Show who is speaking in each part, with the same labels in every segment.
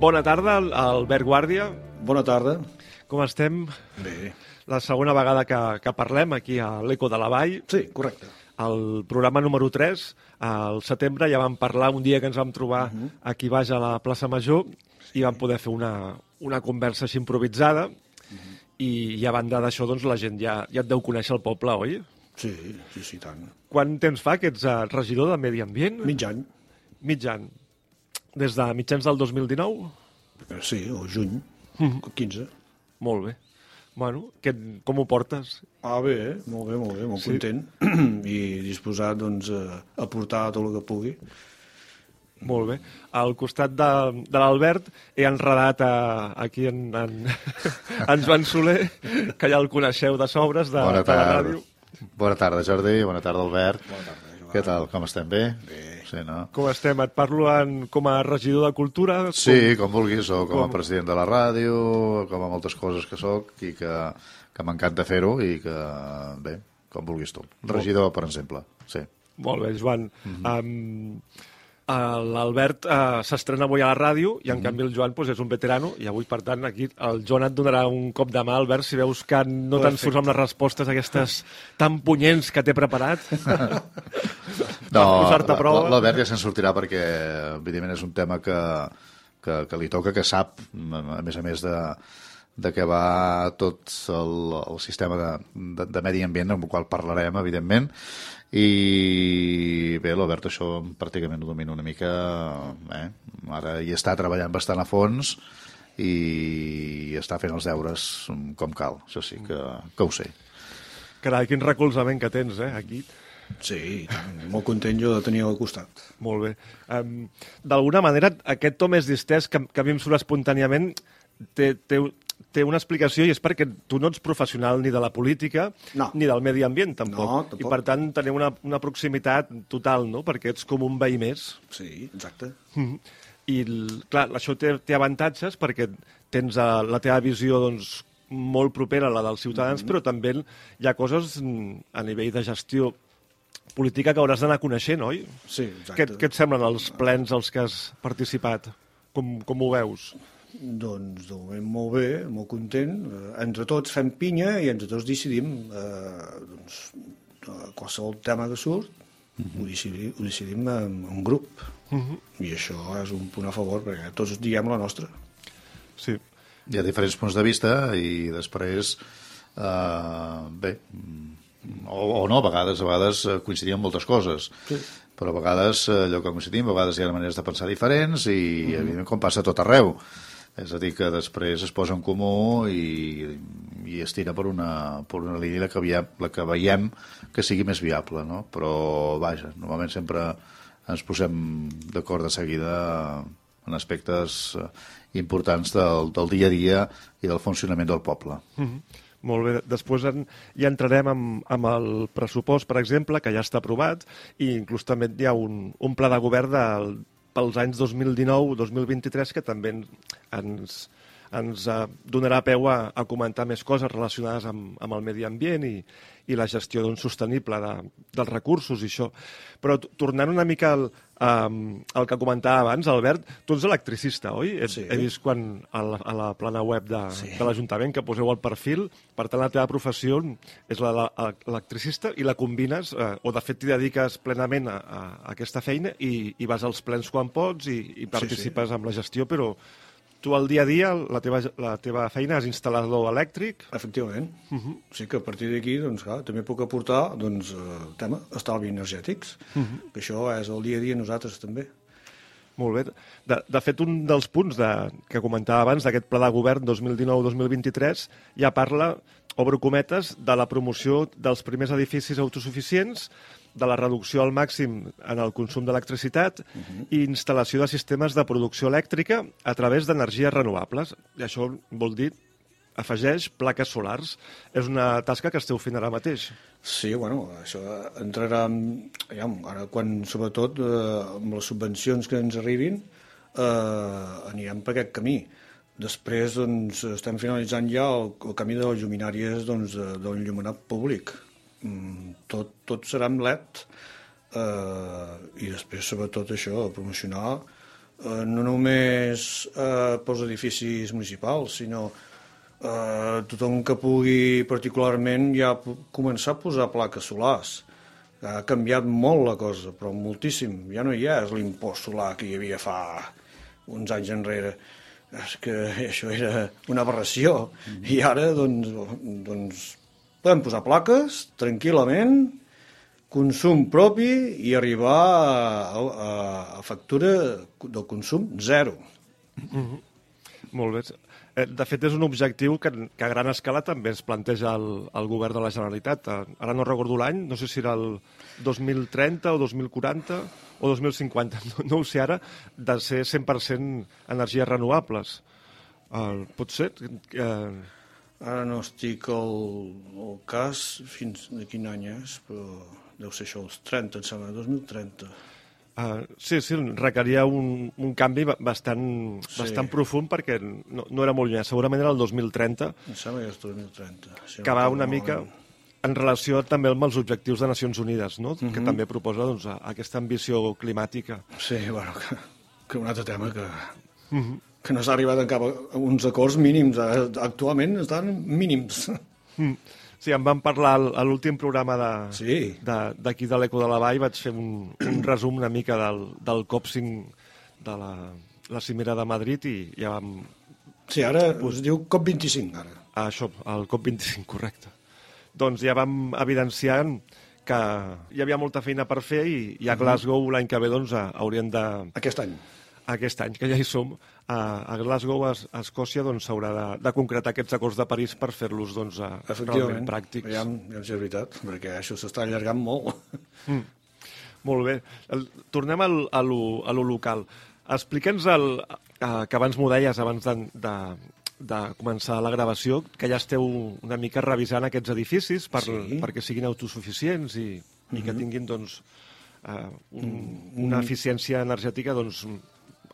Speaker 1: Bona tarda, Albert Guàrdia.
Speaker 2: Bona tarda.
Speaker 1: Com estem?
Speaker 2: Bé.
Speaker 1: La segona vegada que, que parlem aquí a l'Eco de la Vall.
Speaker 2: Sí, correcte.
Speaker 1: El programa número 3, al setembre, ja vam parlar un dia que ens vam trobar uh -huh. aquí baix a la plaça Major i vam poder fer una, una conversa així improvisada uh -huh. i, i a banda d'això doncs, la gent ja, ja et deu conèixer el poble, oi?
Speaker 2: Sí, sí, sí, tant.
Speaker 1: Quant temps fa que ets uh, regidor de Medi Ambient?
Speaker 2: Mig any.
Speaker 1: Mig any. Des de mitjans del 2019?
Speaker 2: Sí, o juny, uh -huh. 15.
Speaker 1: Molt bé. Bueno, que, com ho portes?
Speaker 2: Ah, bé, eh? molt bé, molt bé, molt sí. content i disposat doncs, a aportar tot el que pugui.
Speaker 1: Molt bé. Al costat de, de l'Albert he enredat a, aquí en, en, en Joan Soler, que ja el coneixeu de sobres de,
Speaker 3: Bona
Speaker 1: de la
Speaker 3: tarda.
Speaker 1: ràdio.
Speaker 3: Bona tarda, Jordi. Bona tarda, Albert.
Speaker 2: Bona tarda, Joan.
Speaker 3: Què tal? Com estem? Bé?
Speaker 2: Bé.
Speaker 3: Sí, no?
Speaker 1: Com estem? Et parlo en, com a regidor de Cultura?
Speaker 3: Sí, com vulguis, o com a
Speaker 1: Com?
Speaker 3: president de la ràdio, com a moltes coses que sóc i que, que m'encanta fer-ho i que, bé, com vulguis tu. Regidor, per exemple, sí.
Speaker 1: Molt bé, Joan. Mm -hmm. um, L'Albert uh, s'estrena avui a la ràdio i, en mm -hmm. canvi, el Joan pues, és un veterano i avui, per tant, aquí el Joan et donarà un cop de mà, Albert, si veus que no te'n surts amb les respostes aquestes tan punyents que t'he preparat.
Speaker 3: No,
Speaker 1: posar-te a prova.
Speaker 3: la- l'Albert ja se'n sortirà perquè, evidentment, és un tema que, que, que li toca, que sap, a més a més de, de què va tot el, el sistema de, de, de medi ambient, amb el qual parlarem, evidentment, i bé, l'Albert això pràcticament ho domina una mica, eh? ara hi està treballant bastant a fons i està fent els deures com cal, això sí que, que ho sé.
Speaker 1: Carai, quin recolzament que tens, eh, aquí.
Speaker 2: Sí, i molt content jo de tenir al costat.
Speaker 1: Molt bé. Um, D'alguna manera, aquest to més distès, que, que a mi em surt espontàniament, té, té, té una explicació i és perquè tu no ets professional ni de la política
Speaker 2: No.
Speaker 1: ni del medi ambient, tampoc.
Speaker 2: No, tampoc.
Speaker 1: I per tant teniu una, una proximitat total, no? Perquè ets com un veí més.
Speaker 2: Sí, exacte.
Speaker 1: Mhm. I, l- clar, això té, té avantatges perquè tens uh, la teva visió doncs, molt propera a la dels ciutadans, però també hi ha coses mm, a nivell de gestió política que hauràs d'anar coneixent, oi?
Speaker 2: Sí,
Speaker 1: Què,
Speaker 2: exacte.
Speaker 1: què et semblen els plens als que has participat? Com, com ho veus?
Speaker 2: Doncs de moment molt bé, molt content. Eh, entre tots fem pinya i entre tots decidim eh, doncs, eh, qualsevol tema que surt ho, decidim, ho decidim en, en grup. I això és un punt a favor perquè tots diem la nostra.
Speaker 1: Sí.
Speaker 3: Hi ha diferents punts de vista i després, eh, bé, o, o no, a vegades, a vegades eh, coincidim en moltes coses. Sí. Però a vegades eh, allò que coincidim, a vegades hi ha maneres de pensar diferents i, mm. evidentment, com passa tot arreu. És a dir, que després es posa en comú i, i es tira per una, per una línia la que, veiem, la que veiem que sigui més viable, no? Però, vaja, normalment sempre ens posem d'acord de seguida en aspectes eh, importants del, del dia a dia i del funcionament del poble. Mm -hmm.
Speaker 1: Molt bé. Després en, ja entrarem amb, amb el pressupost, per exemple, que ja està aprovat, i inclús també hi ha un, un pla de govern del, pels anys 2019-2023 que també ens, ens eh, donarà peu a, a comentar més coses relacionades amb, amb el medi ambient i, i la gestió doncs, sostenible de, dels recursos i això. Però tornant una mica al, um, al que comentava abans, Albert, tu ets electricista, oi? Sí. He, he vist quan a la, a la plana web de, sí. de l'Ajuntament que poseu el perfil, per tant la teva professió és la d'electricista i la combines, eh, o de fet t'hi dediques plenament a, a, a aquesta feina i, i vas als plens quan pots i, i participes sí, sí. amb la gestió, però tu al dia a dia, la teva, la teva feina és instal·lador elèctric?
Speaker 2: Efectivament. Uh -huh. O sigui que a partir d'aquí doncs, clar, també puc aportar doncs, el tema estalvi energètics, uh -huh. que això és el dia a dia nosaltres també.
Speaker 1: Molt bé. De, de fet, un dels punts de, que comentava abans d'aquest pla de govern 2019-2023 ja parla, obro cometes, de la promoció dels primers edificis autosuficients de la reducció al màxim en el consum d'electricitat uh -huh. i instal·lació de sistemes de producció elèctrica a través d'energies renovables. I això vol dir afegeix plaques solars. És una tasca que esteu fent ara mateix.
Speaker 2: Sí, bueno, això entrarà... Ja, ara, quan, sobretot, eh, amb les subvencions que ens arribin, eh, anirem per aquest camí. Després, doncs, estem finalitzant ja el, el camí de les lluminàries doncs, d'un llumenat públic, tot, tot serà amb LED eh, i després sobretot això, promocionar eh, no només eh, pels edificis municipals, sinó eh, tothom que pugui particularment ja començar a posar plaques solars. Ha canviat molt la cosa, però moltíssim. Ja no hi ha l'impost solar que hi havia fa uns anys enrere. És que això era una aberració. Mm -hmm. I ara, doncs, doncs Podem posar plaques tranquil·lament, consum propi i arribar a, a, a factura del consum zero. Mm
Speaker 1: -hmm. Molt bé. Eh, de fet, és un objectiu que, que a gran escala també es planteja el, el govern de la Generalitat. Eh, ara no recordo l'any, no sé si era el 2030 o 2040 o 2050, no, no ho sé ara, de ser 100% energies renovables. Uh, pot ser? Uh,
Speaker 2: Ara no estic al, al cas fins de quin any és, però deu ser això, els 30, em sembla, 2030.
Speaker 1: Uh, sí, sí, requeria un, un canvi bastant, sí. bastant profund perquè no, no era molt lluny, segurament era el 2030.
Speaker 2: Em sembla que és 2030.
Speaker 1: Si que va una mica en relació també amb els objectius de Nacions Unides, no? Uh -huh. que mhm. també proposa doncs, aquesta ambició climàtica.
Speaker 2: Sí, bueno, que, que un altre tema que... Uh mhm. -huh que no s'ha arribat a cap a uns acords mínims. Eh, actualment estan mínims.
Speaker 1: Mm. Sí, em van parlar a l'últim programa d'aquí de, sí. de, de l'Eco de la Vall, vaig fer un, un resum una mica del, del COP5 de la, la cimera de Madrid i ja vam...
Speaker 2: Sí, ara us diu COP25, ara.
Speaker 1: Ah, això, el COP25, correcte. Doncs ja vam evidenciar que hi havia molta feina per fer i, i a Glasgow l'any que ve doncs, haurien de...
Speaker 2: Aquest any
Speaker 1: aquest any, que ja hi som, a, a Glasgow, a, a Escòcia, doncs s'haurà de, de concretar aquests acords de París per fer-los doncs, a, realment pràctics.
Speaker 2: Ja, ja és veritat, perquè això s'està allargant molt. Mm.
Speaker 1: Molt bé. El, tornem al, a, lo, a lo local. Explica'ns el, eh, que abans m'ho deies, abans de, de, de començar la gravació, que ja esteu una mica revisant aquests edificis per, sí. perquè siguin autosuficients i, mm -hmm. i que mhm. tinguin doncs, eh, un, mm. una eficiència energètica doncs,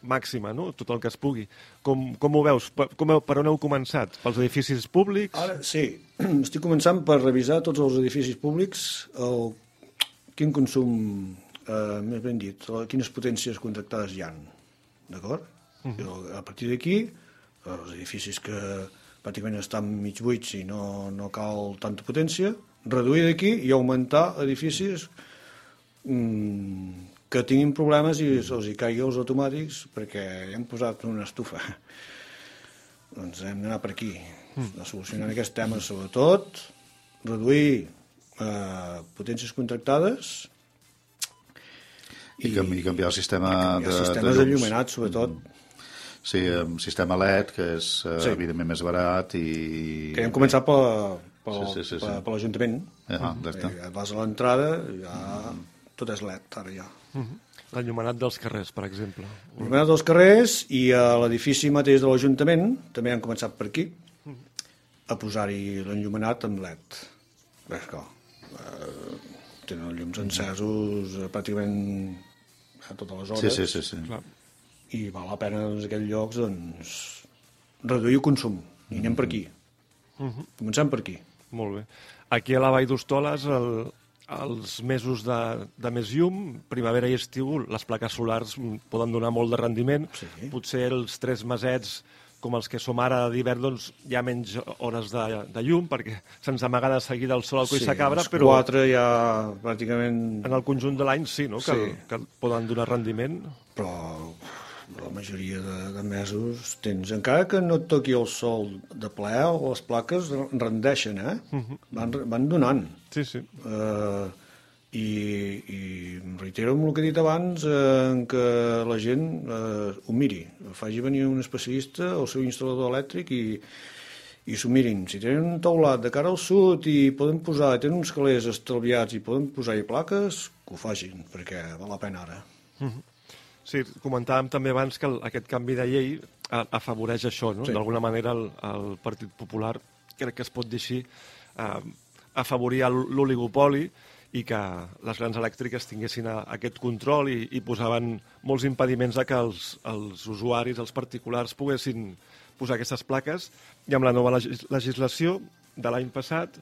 Speaker 1: màxima, no? tot el que es pugui. Com, com ho veus? Per, com, per on heu començat? Pels edificis públics?
Speaker 2: Ara, sí, estic començant per revisar tots els edificis públics, el, quin consum, eh, més ben dit, quines potències contractades hi han, d'acord? Uh. -huh. A partir d'aquí, els edificis que pràcticament estan mig buits i no, no cal tanta potència, reduir d'aquí i augmentar edificis mmm, que tinguin problemes i se'ls caigui els automàtics perquè hem posat una estufa. doncs hem d'anar per aquí, mm. a solucionar aquest tema, sobretot reduir eh, potències contractades
Speaker 3: I, i canviar el sistema
Speaker 2: i
Speaker 3: de,
Speaker 2: sistemes
Speaker 3: de llums.
Speaker 2: d'enllumenat, sobretot,
Speaker 3: Sí, amb sistema LED, que és eh,
Speaker 2: Sí.
Speaker 3: evidentment més barat i...
Speaker 2: que hem començat per, per,
Speaker 3: Sí, sí, sí, sí.
Speaker 2: per, per l'Ajuntament.
Speaker 3: Ah, exacte.
Speaker 2: Eh, vas a l'entrada, ja tot és LED, ara ja.
Speaker 1: L'enllumenat dels carrers, per exemple.
Speaker 2: L'il·luminat dels carrers i a l'edifici mateix de l'Ajuntament, també han començat per aquí, a posar-hi l'enllumenat amb LED. Bé, clar, eh, tenen els llums encesos eh, pràcticament a totes les
Speaker 3: Sí,
Speaker 2: hores
Speaker 3: sí, sí, sí.
Speaker 2: Mm.
Speaker 1: Clar.
Speaker 2: i val la pena doncs, en aquests llocs doncs, reduir el consum. I anem per aquí. Comencem per aquí.
Speaker 1: Molt bé. Aquí a la Vall d'Hostoles, el, els mesos de, de més llum, primavera i estiu, les plaques solars poden donar molt de rendiment.
Speaker 2: Sí.
Speaker 1: Potser els tres mesets, com els que som ara d'hivern, doncs hi ha menys hores de, de llum, perquè se'ns amaga de seguida el sol al coll sí, cabra,
Speaker 2: els
Speaker 1: però
Speaker 2: quatre ja pràcticament...
Speaker 1: en el conjunt de l'any sí, no? Que,
Speaker 2: Sí.
Speaker 1: que poden donar rendiment.
Speaker 2: Però la majoria de, de mesos tens... Encara que no et toqui el sol de ple, les plaques rendeixen, eh? Van, van donant.
Speaker 1: Sí, sí.
Speaker 2: Eh, i, i reitero amb el que he dit abans eh, que la gent eh, ho miri, faci venir un especialista o el seu instal·lador elèctric i, i s'ho mirin. Si tenen un taulat de cara al sud i poden posar, tenen uns calés estalviats i poden posar-hi plaques, que ho facin, perquè val la pena ara.
Speaker 1: Sí, comentàvem també abans que el, aquest canvi de llei a, afavoreix això, no?
Speaker 2: Sí.
Speaker 1: D'alguna manera el, el Partit Popular, crec que es pot dir així, eh, afavoria l- l'oligopoli i que les grans elèctriques tinguessin a, aquest control i, i posaven molts impediments a que els, els usuaris, els particulars, poguessin posar aquestes plaques. I amb la nova legis legislació de l'any passat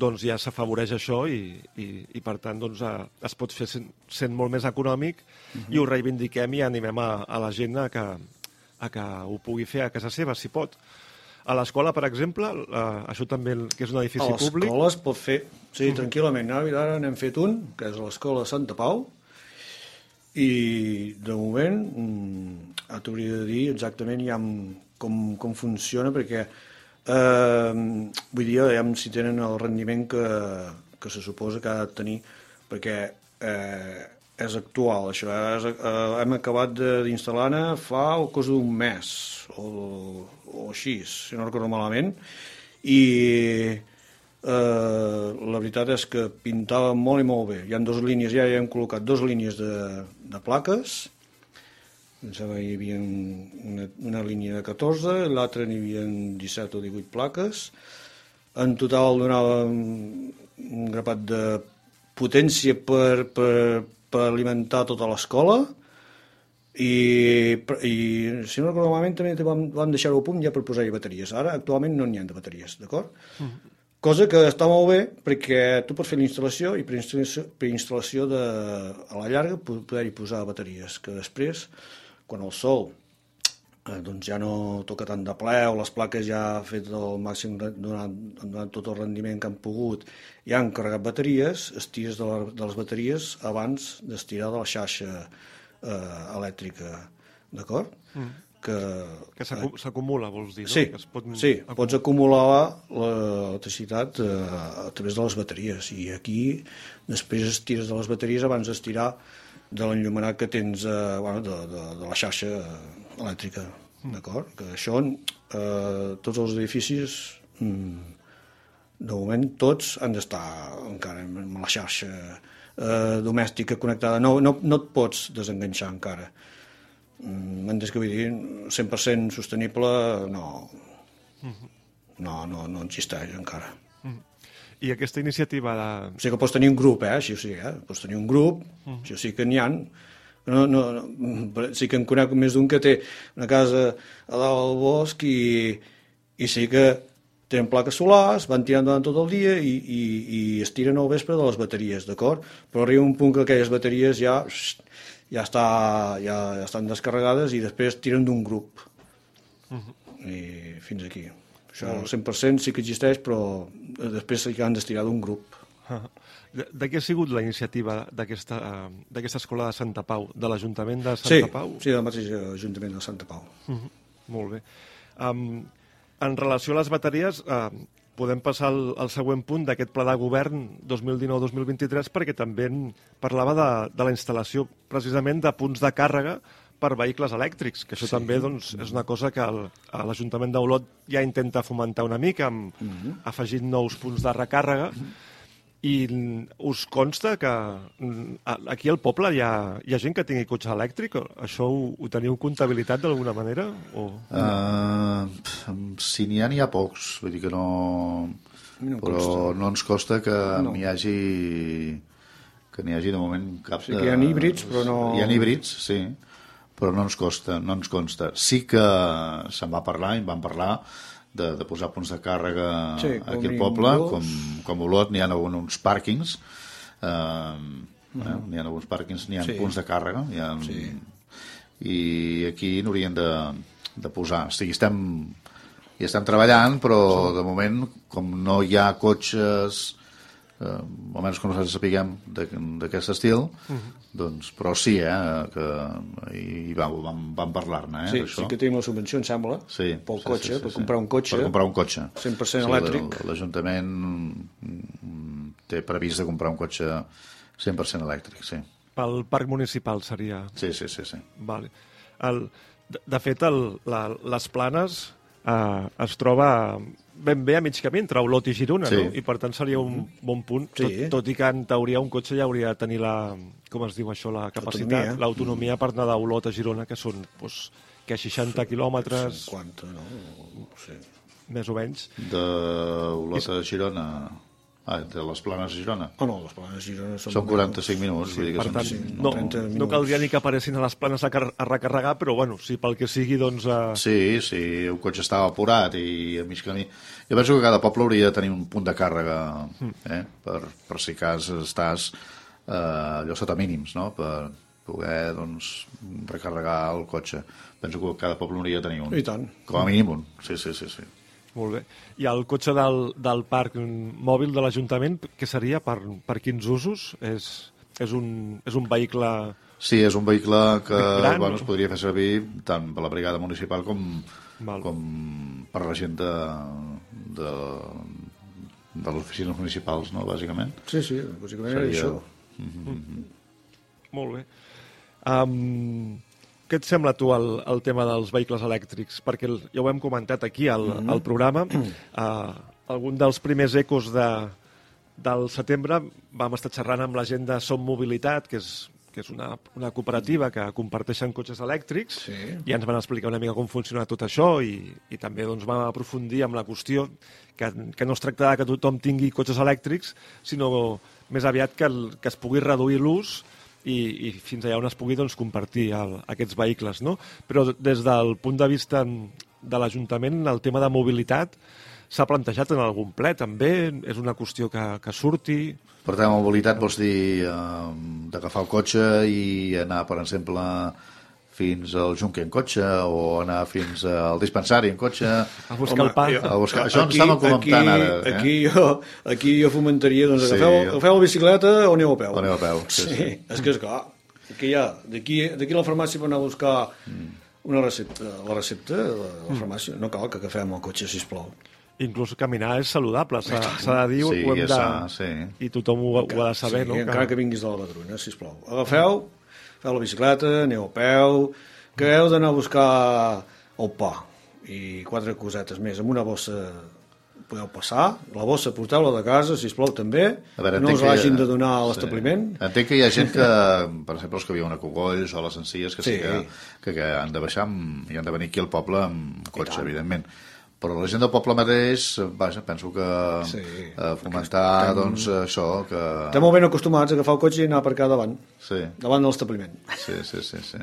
Speaker 1: doncs ja s'afavoreix això i, i, i per tant doncs, eh, es pot fer sent, sent molt més econòmic. I ho reivindiquem i animem a, a la gent a que, a que ho pugui fer a casa seva, si pot. A l'escola, per exemple, eh, això també, que és un edifici
Speaker 2: A
Speaker 1: públic,
Speaker 2: l'escola es pot fer, sí, tranquil·lament. Ara, n'hem fet un, que és a l'escola Santa Pau, i de moment mm, t'hauria de dir exactament ja com, com funciona, perquè eh, vull dir, ja si tenen el rendiment que, que se suposa que ha de tenir, perquè eh, és actual, això. És, eh, hem acabat d'instal·lar-ne fa o cosa d'un mes, o, o així, si no recordo malament, i eh, la veritat és que pintava molt i molt bé. Hi ha dues línies, ja hi hem col·locat dues línies de, de plaques, que hi havia una, una línia de 14, l'altra n'hi havia 17 o 18 plaques. En total donàvem un grapat de potència per, per, per alimentar tota l'escola i, i si no recordo malament també vam, vam deixar-ho a punt ja per posar-hi bateries. Ara actualment no n'hi ha de bateries, d'acord? Cosa que està molt bé perquè tu pots fer la instal·lació i per instal·lació, per instal·lació de, a la llarga po- poder-hi posar bateries, que després, quan el sol doncs ja no toca tant de ple o les plaques ja han fet el màxim donant, han donat tot el rendiment que han pogut i han carregat bateries, estires de, la, de les bateries abans d'estirar de la xarxa eh, elèctrica, d'acord? Mm. Que,
Speaker 1: que s'acu- s'acumula, vols dir, no?
Speaker 2: Sí,
Speaker 1: Que es pot
Speaker 2: sí,
Speaker 1: acumular.
Speaker 2: pots acumular l'electricitat eh, a través de les bateries i aquí després estires de les bateries abans d'estirar de l'enllumenat que tens eh, bueno, de, de, de la xarxa elèctrica, d'acord? Que això, eh, tots els edificis, mm, de moment tots han d'estar encara amb la xarxa eh, domèstica connectada, no, no, no et pots desenganxar encara. Mm, Mentre que vull dir, 100% sostenible, no, no, no, no existeix encara.
Speaker 1: I aquesta iniciativa de...
Speaker 2: O sigui que pots tenir un grup, eh? Això sí, eh? Pots tenir un grup, això sí que n'hi ha. No, no, no, sí que en conec més d'un que té una casa a dalt al bosc i, i sí que tenen plaques solars, van tirant durant tot el dia i, i, i es tiren al vespre de les bateries, d'acord? Però arriba un punt que aquelles bateries ja, ja, està, ja, ja estan descarregades i després tiren d'un grup. I fins aquí. Això al 100% sí que existeix, però després sí que han d'estirar d'un grup.
Speaker 1: De, de què ha sigut la iniciativa d'aquesta eh, d'aquesta escola de Santa Pau? De l'Ajuntament de
Speaker 2: Sí,
Speaker 1: Santa Pau?
Speaker 2: sí, del mateix Ajuntament de Santa Pau.
Speaker 1: Mhm, Molt bé. Um, en relació a les bateries, uh, podem passar al, al següent punt d'aquest pla de govern 2019-2023 perquè també parlava de, de la instal·lació precisament de punts de càrrega per vehicles elèctrics, que això sí. també doncs, és una cosa que l'Ajuntament d'Olot ja intenta fomentar una mica, amb, mm -hmm. afegint nous punts de recàrrega, i mm, us consta que mm, aquí al poble hi ha, hi ha gent que tingui cotxe elèctric? Això ho, ho teniu comptabilitat d'alguna manera? O...
Speaker 3: Uh, si n'hi ha, n'hi ha pocs. Vull dir que no...
Speaker 2: no
Speaker 3: Però
Speaker 2: consta.
Speaker 3: no ens costa que
Speaker 2: No.
Speaker 3: n'hi hagi que n'hi hagi de moment cap
Speaker 2: Sí que hi ha híbrids, però no-
Speaker 3: Hi ha híbrids, sí, però no ens costa, no ens consta. Sí que se'n va parlar, i en van parlar, de, de posar punts de càrrega
Speaker 2: Sí,
Speaker 3: aquí al poble,
Speaker 2: dos.
Speaker 3: com, com Olot n'hi ha uns pàrquings, eh, eh, n'hi ha alguns pàrquings, n'hi ha
Speaker 2: Sí.
Speaker 3: punts de càrrega, hi ha,
Speaker 2: Sí.
Speaker 3: i aquí n'haurien de, de posar. O sigui, estem, hi estem treballant, però de moment, com no hi ha cotxes, eh, almenys que nosaltres sapiguem de- d'aquest estil, doncs, però sí, eh, que hi vam, vam, vam parlar-ne, eh,
Speaker 2: Sí, sí que tenim la subvenció, em sembla,
Speaker 3: Sí,
Speaker 2: pel
Speaker 3: sí,
Speaker 2: cotxe,
Speaker 3: sí, sí,
Speaker 2: per
Speaker 3: sí.
Speaker 2: comprar un cotxe.
Speaker 3: Per comprar un cotxe.
Speaker 2: 100% elèctric.
Speaker 3: Sí, L'Ajuntament té previst de comprar un cotxe 100% elèctric, sí.
Speaker 1: Pel parc municipal seria...
Speaker 3: Sí, sí, sí, sí.
Speaker 1: Vale. El, de, de fet, el, la, les planes eh, es troba ben bé a mig camí entre Olot i Girona,
Speaker 3: Sí.
Speaker 1: no? I per tant seria un bon punt,
Speaker 2: Sí.
Speaker 1: tot, tot i que en teoria un cotxe ja hauria de tenir la, com es diu això, la capacitat,
Speaker 2: Autonomia.
Speaker 1: l'autonomia per anar d'Olot a Girona, que són doncs, que 60 quilòmetres,
Speaker 2: 50, no? Sí.
Speaker 1: més o menys.
Speaker 3: De Olot a Girona... Ah, de les Planes a Girona.
Speaker 2: Oh, no, les planes de Girona són...
Speaker 3: Són 45 minuts, vull dir que són...
Speaker 1: tant,
Speaker 2: sí,
Speaker 1: no,
Speaker 2: 30
Speaker 1: no
Speaker 2: minuts.
Speaker 1: caldria ni que aparessin a les planes a, a recarregar, però bueno, si pel que sigui, doncs... Eh,
Speaker 3: Sí, sí, un cotxe estava apurat i a mig camí... Jo penso que cada poble hauria de tenir un punt de càrrega eh? per, per si cas estàs eh, allò sota mínims, no? per poder doncs, recarregar el cotxe. Penso que cada poble hauria de tenir un.
Speaker 2: I tant.
Speaker 3: Com a mínim un, sí, sí, sí. sí.
Speaker 1: Molt bé. I el cotxe del, del parc mòbil de l'Ajuntament, què seria? Per, per quins usos? És, és, un, és un vehicle...
Speaker 3: Sí, és un vehicle que
Speaker 1: Gran,
Speaker 3: bueno,
Speaker 1: no?
Speaker 3: es podria fer servir tant per la brigada municipal com,
Speaker 1: Val.
Speaker 3: com per la gent de, de, de les oficines municipals, no, bàsicament.
Speaker 2: Sí, sí, bàsicament era
Speaker 3: Seria-
Speaker 2: això.
Speaker 1: Molt bé. Um, què et sembla tu el, el tema dels vehicles elèctrics? Perquè el, ja ho hem comentat aquí al, mm -hmm. al programa. Uh, algun dels primers ecos de, del setembre vam estar xerrant amb la gent de Som Mobilitat, que és, que és una, una cooperativa que comparteixen cotxes elèctrics,
Speaker 2: Sí.
Speaker 1: i ens van explicar una mica com funciona tot això i, i també doncs, vam aprofundir amb la qüestió que, que no es tracta que tothom tingui cotxes elèctrics, sinó més aviat que, el, que es pugui reduir l'ús i, i fins allà on es pugui doncs, compartir el, aquests vehicles. No? Però des del punt de vista de l'Ajuntament, el tema de mobilitat s'ha plantejat en algun ple, també? És una qüestió que, que surti?
Speaker 3: Per tant, mobilitat vols dir eh, d'agafar el cotxe i anar, per exemple, fins al Junque en cotxe o anar fins al dispensari en cotxe.
Speaker 1: A buscar el pa?
Speaker 2: jo-
Speaker 3: A buscar- això ens estàvem comentant
Speaker 2: aquí,
Speaker 3: ara, eh?
Speaker 2: Aquí jo, aquí jo fomentaria, doncs,
Speaker 3: Sí.
Speaker 2: agafeu, agafeu la bicicleta o aneu a peu.
Speaker 3: O aneu a peu, sí,
Speaker 2: Sí,
Speaker 3: sí.
Speaker 2: és que és clar, que hi ha, d'aquí d'aquí a la farmàcia per anar a buscar
Speaker 3: Mm.
Speaker 2: una recepta, la recepta de la farmàcia, no cal que agafem el cotxe, sisplau.
Speaker 1: Inclús caminar és saludable, s'ha de dir,
Speaker 3: Sí,
Speaker 1: ho hem de...
Speaker 3: sí.
Speaker 1: I tothom ho, ho ha de saber,
Speaker 2: sí,
Speaker 1: no?
Speaker 2: encara que vinguis de la Badruna, sisplau. Agafeu, feu la bicicleta, aneu a peu, que heu d'anar a buscar el pa i quatre cosetes més. Amb una bossa podeu passar, la bossa porteu-la de casa, sisplau, també,
Speaker 3: A veure,
Speaker 2: no us l'hagin de donar a
Speaker 3: sí.
Speaker 2: l'establiment.
Speaker 3: Entenc que hi ha gent que, per exemple, els que viuen a Cogolls o a les Sencies, que sí,
Speaker 2: Sí.
Speaker 3: que, que, que han de baixar amb, i han de venir aquí al poble amb cotxe, evidentment. Però la gent del poble mateix, vaja, penso que
Speaker 2: Sí.
Speaker 3: eh, fomentar, doncs, això, que...
Speaker 2: Estem molt ben acostumats a agafar el cotxe i anar a aparcar davant,
Speaker 3: Sí,
Speaker 2: davant de l'establiment.
Speaker 3: sí, sí, sí, sí.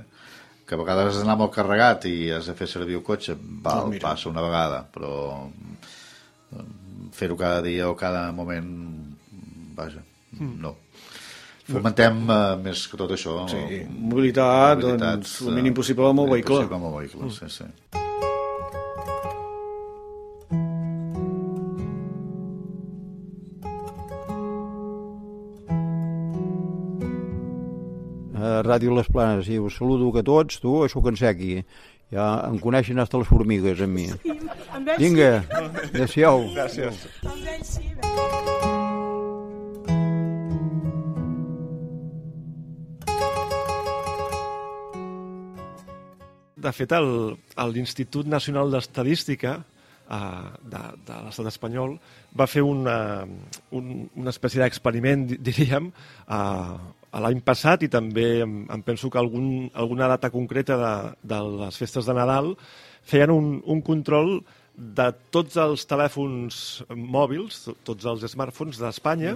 Speaker 3: Que a vegades has d'anar molt carregat i has de fer servir el cotxe, val,
Speaker 2: Doncs mira.
Speaker 3: passa una vegada, però eh, fer-ho cada dia o cada moment, vaja, no. Fomentem eh, més que tot això.
Speaker 2: Sí, mobilitat,
Speaker 3: mobilitat,
Speaker 2: doncs, el mínim
Speaker 3: eh,
Speaker 2: possible amb el
Speaker 3: mínim
Speaker 2: vehicle.
Speaker 3: possible amb el vehicle, sí, sí.
Speaker 4: A Ràdio Les Planes i us saludo a tots, tu, a Suc en Sequi Ja em coneixen hasta les formigues, amb mi. Vinga, adéu-siau.
Speaker 1: Gràcies.
Speaker 5: Amb ell sí. bé.
Speaker 1: De fet, l'Institut Nacional d'Estadística eh, de, de l'estat espanyol va fer una, un, una espècie d'experiment, di- diríem, eh, l'any passat i també em, em penso que algun, alguna data concreta de, de les festes de Nadal feien un, un control de tots els telèfons mòbils, to- tots els smartphones d'Espanya,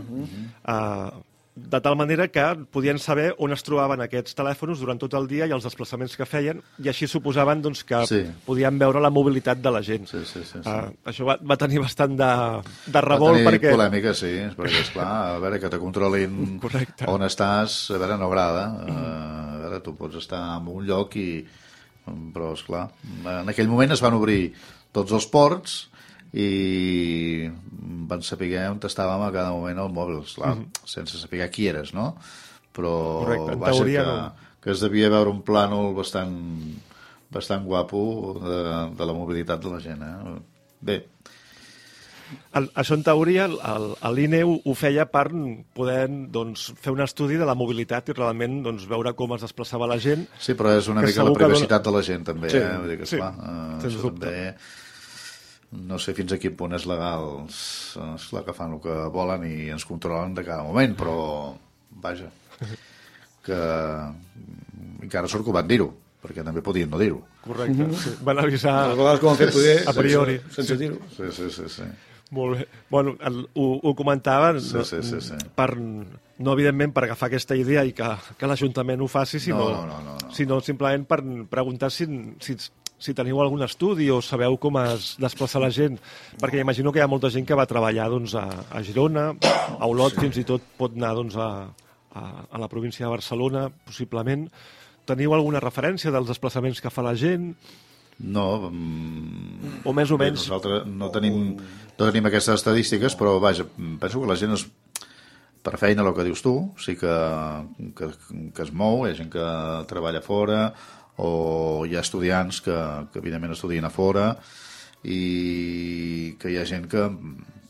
Speaker 1: eh, de tal manera que podien saber on es trobaven aquests telèfons durant tot el dia i els desplaçaments que feien, i així suposaven doncs, que
Speaker 3: Sí.
Speaker 1: podien veure la mobilitat de la gent.
Speaker 3: Sí, sí, sí. sí.
Speaker 1: Uh, això va, va tenir bastant de, de
Speaker 3: Va
Speaker 1: revolt
Speaker 3: tenir
Speaker 1: perquè...
Speaker 3: polèmica, sí, perquè, esclar, a veure, que te controlin
Speaker 1: Correcte.
Speaker 3: on estàs, a veure, no agrada. Uh, a veure, tu pots estar en un lloc i... Però, esclar, en aquell moment es van obrir tots els ports i van saber on estàvem a cada moment al mòbil, esclar, sense saber qui eres, no? Però,
Speaker 1: Correcte,
Speaker 3: vaja,
Speaker 1: teoria
Speaker 3: que,
Speaker 1: no.
Speaker 3: que es devia veure un plànol bastant, bastant guapo de, de la mobilitat de la gent, eh? Bé,
Speaker 1: El, això, en teoria, l'INE ho, ho feia per poder doncs, fer un estudi de la mobilitat i realment doncs, veure com es desplaçava la gent.
Speaker 3: Sí, però és una mica la privacitat de la gent, també.
Speaker 1: Sí,
Speaker 3: eh? Vull dir que,
Speaker 1: sí,
Speaker 3: esclar, eh,
Speaker 1: sens dubte.
Speaker 3: també... No sé fins a quin punt és legal. Esclar que fan el que volen i ens controlen de cada moment, però... Vaja, que encara sort que ho van dir-ho, perquè també podien no dir-ho.
Speaker 1: Correcte. Sí. Van avisar...
Speaker 2: A que ho han fet poder,
Speaker 1: A priori.
Speaker 2: sense, sense dir-ho.
Speaker 3: Sí, sí, sí. sí.
Speaker 1: Molt bé. Bueno, el, ho, ho comentava
Speaker 3: Sí,
Speaker 1: no,
Speaker 3: sí, sí, sí.
Speaker 1: per, no evidentment per agafar aquesta idea i que, que l'Ajuntament ho faci, sinó,
Speaker 3: No, no, no, no, no.
Speaker 1: sinó simplement per preguntar si, si, si teniu algun estudi o sabeu com es desplaça la gent, perquè imagino que hi ha molta gent que va treballar doncs, a, a Girona, a Olot, fins i tot pot anar doncs, a, a, a la província de Barcelona, possiblement. Teniu alguna referència dels desplaçaments que fa la gent?
Speaker 3: No,
Speaker 1: O més o
Speaker 3: Bé,
Speaker 1: menys...
Speaker 3: nosaltres no tenim, no tenim aquestes estadístiques, però vaja, penso que la gent es, per feina, el que dius tu, sí que, que, que es mou, hi ha gent que treballa fora, o hi ha estudiants que, que evidentment estudien a fora, i que hi ha gent que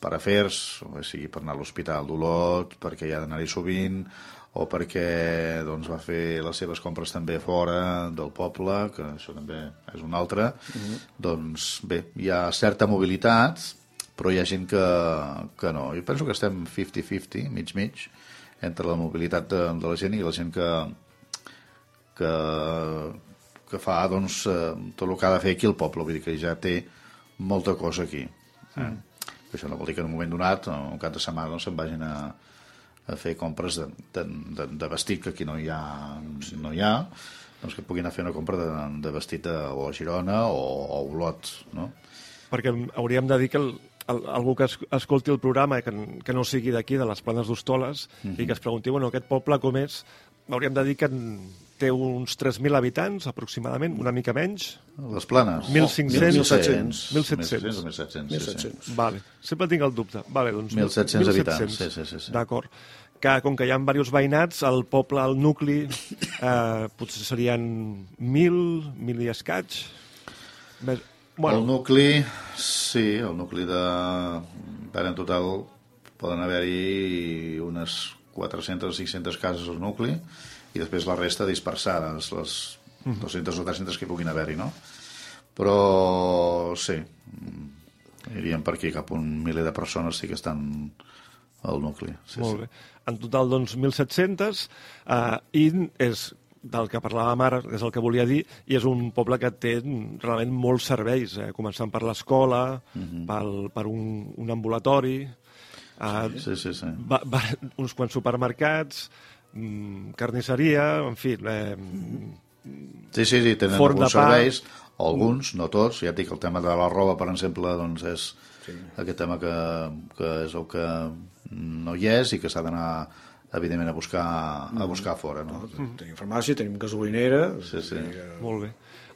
Speaker 3: per afers, o sigui, per anar a l'Hospital d'Olot, perquè hi ha d'anar-hi sovint, o perquè doncs, va fer les seves compres també fora del poble, que això també és un altre, doncs bé, hi ha certa mobilitat, però hi ha gent que, que no. Jo penso que estem 50-50, mig-mig, entre la mobilitat de, de la gent i la gent que, que, que fa doncs, eh, tot el que ha de fer aquí el poble, vull dir que ja té molta cosa aquí. Eh? Que això no vol dir que en un moment donat, un cap de setmana, doncs, se'n vagin a, a fer compres de, de, de, de vestit que aquí no hi ha, no hi ha doncs que puguin anar a fer una compra de, de vestit a, o a Girona o, o a Olot, no?
Speaker 1: perquè hauríem de dir que el, el, algú que es, escolti el programa que, que no sigui d'aquí, de les Planes d'Hostoles, i que es pregunti, bueno, aquest poble com és, hauríem de dir que té uns 3.000 habitants, aproximadament, una mica menys.
Speaker 3: Les planes.
Speaker 1: 1.500,
Speaker 2: 1.700.
Speaker 1: 1.700.
Speaker 3: 1.700, 1.700, sí, sí.
Speaker 1: Vale. Sempre tinc el dubte. Vale, doncs,
Speaker 3: 1.700 habitants, sí, sí, sí, sí.
Speaker 1: D'acord. Que com que hi ha diversos veïnats, el poble, el nucli, eh, potser serien 1.000, 1.000 i escaig. Més,
Speaker 3: Bueno. El nucli, sí, el nucli de... Per en total poden haver-hi unes 400 o 500 cases al nucli i després la resta dispersades, les 200 o 300 que puguin haver-hi, no? Però sí, mm, iríem per aquí, cap a un miler de persones sí que estan al nucli. Sí,
Speaker 1: Molt bé. En total, doncs, 1.700, eh, i és del que parlàvem ara, és el que volia dir, i és un poble que té realment molts serveis, eh, començant per l'escola, pel, per un, un ambulatori, eh,
Speaker 3: Sí, sí, sí.
Speaker 1: va, va, uns quants supermercats, mm, carnisseria, en fi... Eh,
Speaker 3: Sí, sí, sí, tenen alguns
Speaker 1: pa.
Speaker 3: serveis, alguns, no tots, ja et dic, el tema de la roba, per exemple, doncs és sí. aquest tema que, que és el que no hi és i que s'ha d'anar evidentment, a buscar, a buscar fora, no?
Speaker 2: Tenim farmàcia, tenim gasolinera...
Speaker 3: Sí, sí.
Speaker 1: Molt bé.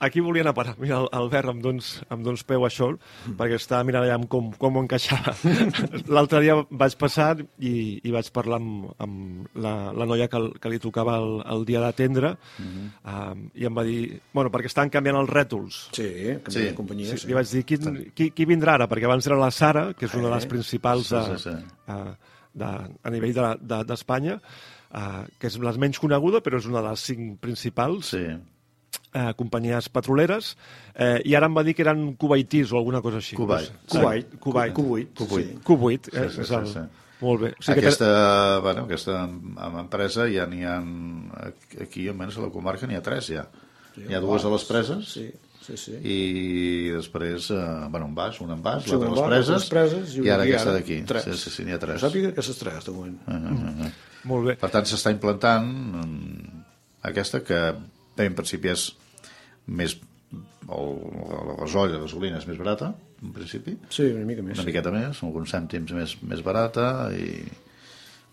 Speaker 1: Aquí volia anar a parar. Mira, el- Albert em dons, em dons peu a això, perquè estava mirant allà com, com ho encaixava. L'altre dia vaig passar i, i vaig parlar amb, amb la, la noia que, que li tocava el, el dia d'atendre um, i em va dir... Bueno, perquè estaven canviant els rètols.
Speaker 2: Sí, canviant
Speaker 3: Sí.
Speaker 2: de companyia,
Speaker 1: Sí,
Speaker 2: sí.
Speaker 1: li vaig dir, qui, qui, qui vindrà ara? Perquè abans era la Sara, que és una de les principals
Speaker 3: Sí,
Speaker 1: de,
Speaker 3: sí, sí.
Speaker 1: eh, de, a nivell d'Espanya, de, d'Espanya, eh, que és la menys coneguda, però és una de les cinc principals
Speaker 3: Sí.
Speaker 1: Eh, companyies petroleres, eh, i ara em va dir que eren kuwaitis o alguna cosa així.
Speaker 3: Kuwait.
Speaker 2: Kuwait.
Speaker 1: Eh, Kuwait.
Speaker 2: Kuwait.
Speaker 3: Kuwait.
Speaker 2: Sí.
Speaker 1: Kuwait, eh,
Speaker 3: Sí, sí,
Speaker 1: és el...
Speaker 3: sí, sí.
Speaker 1: Molt bé. O sigui que
Speaker 3: aquesta, bueno, aquesta em- em- empresa ja n'hi ha aquí almenys a la comarca n'hi ha tres ja hi ha dues a les preses
Speaker 2: Sí, sí, sí.
Speaker 3: i després eh, bueno, un vas, un en vas,
Speaker 2: Sí,
Speaker 3: l'altre les preses,
Speaker 2: les preses
Speaker 3: i ara
Speaker 2: aquí
Speaker 3: aquesta
Speaker 2: ara,
Speaker 3: d'aquí sí, sí, sí, n'hi ha tres
Speaker 2: sàpiga aquestes tres, de moment.
Speaker 3: Uh, uh, uh.
Speaker 1: Molt bé.
Speaker 3: per tant s'està implantant mm, aquesta que bé, en principi és més el, la gasoil, la gasolina és més barata en principi
Speaker 2: Sí, una mica més.
Speaker 3: una
Speaker 2: sí.
Speaker 3: miqueta més, alguns cèntims més, més barata i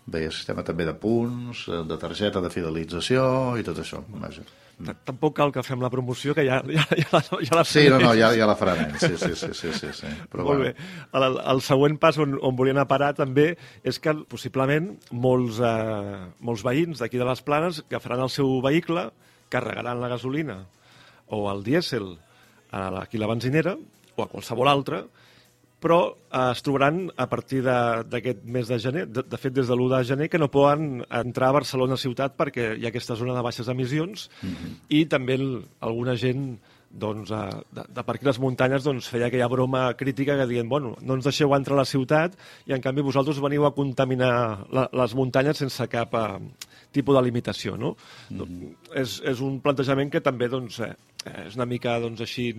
Speaker 3: bé, el sistema també de punts, eh, de targeta de fidelització i tot això. Vaja.
Speaker 1: Tampoc cal que fem la promoció, que ja, ja, ja, la, ja la
Speaker 3: Sí,
Speaker 1: fem
Speaker 3: no, no, ja, ja la faran ells, sí, sí, sí, sí, sí, sí. Però
Speaker 1: Molt bé. El, el següent pas on, on volia anar a parar també és que possiblement molts, eh, molts veïns d'aquí de les Planes agafaran el seu vehicle, carregaran la gasolina o el dièsel a la, aquí a la benzinera o a qualsevol altra, però eh, es trobaran a partir d'aquest mes de gener, de, de fet des de l'1 de gener, que no poden entrar a Barcelona ciutat perquè hi ha aquesta zona de baixes emissions i també el, alguna gent doncs, eh, de, de per aquí les muntanyes doncs, feia aquella broma crítica que diuen bueno, no ens deixeu entrar a la ciutat i en canvi vosaltres veniu a contaminar la, les muntanyes sense cap eh, tipus de limitació. No? Mm. És, és un plantejament que també doncs, eh, és una mica doncs, així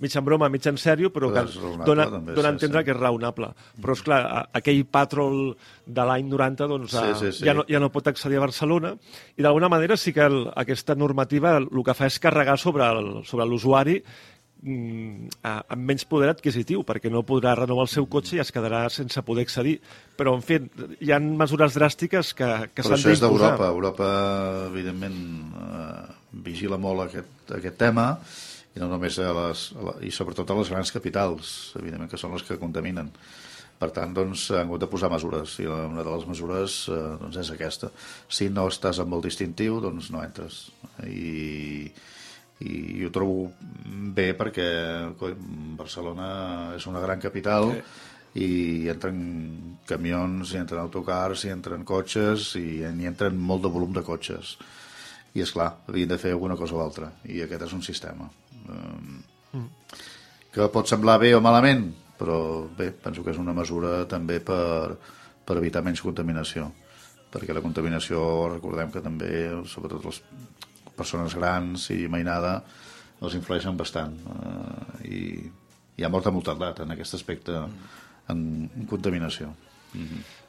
Speaker 1: mig en broma, mig en sèrio, però
Speaker 3: Però
Speaker 1: que dona,
Speaker 3: també,
Speaker 1: dona a entendre
Speaker 3: sí.
Speaker 1: que és raonable. Però, és clar, aquell patrol de l'any 90 doncs,
Speaker 3: Sí,
Speaker 1: eh,
Speaker 3: sí, sí.
Speaker 1: Ja, no, ja no pot accedir a Barcelona i d'alguna manera sí que el, aquesta normativa el, el que fa és carregar sobre l'usuari mm, a- amb menys poder adquisitiu, perquè no podrà renovar el seu cotxe i es quedarà sense poder accedir. Però, en fi, hi ha mesures dràstiques que, que
Speaker 3: però
Speaker 1: s'han
Speaker 3: això és
Speaker 1: d'imposar.
Speaker 3: d'Europa. Europa, evidentment, eh, vigila molt aquest, aquest tema i no només a les, a la, i sobretot a les grans capitals, evidentment que són les que contaminen. Per tant, doncs, han hagut de posar mesures i una de les mesures eh, doncs és aquesta. Si no estàs amb el distintiu, doncs no entres. I, i ho trobo bé perquè coi, Barcelona és una gran capital i entren camions, i entren autocars, i entren cotxes, i hi entren molt de volum de cotxes. I, és clar, havien de fer alguna cosa o altra, i aquest és un sistema. Um, que pot semblar bé o malament, però bé, penso que és una mesura també per, per evitar menys contaminació, perquè la contaminació, recordem que també, sobretot les persones grans i mainada, els influeixen bastant. Uh, I hi ha molta mortalitat en aquest aspecte en, contaminació.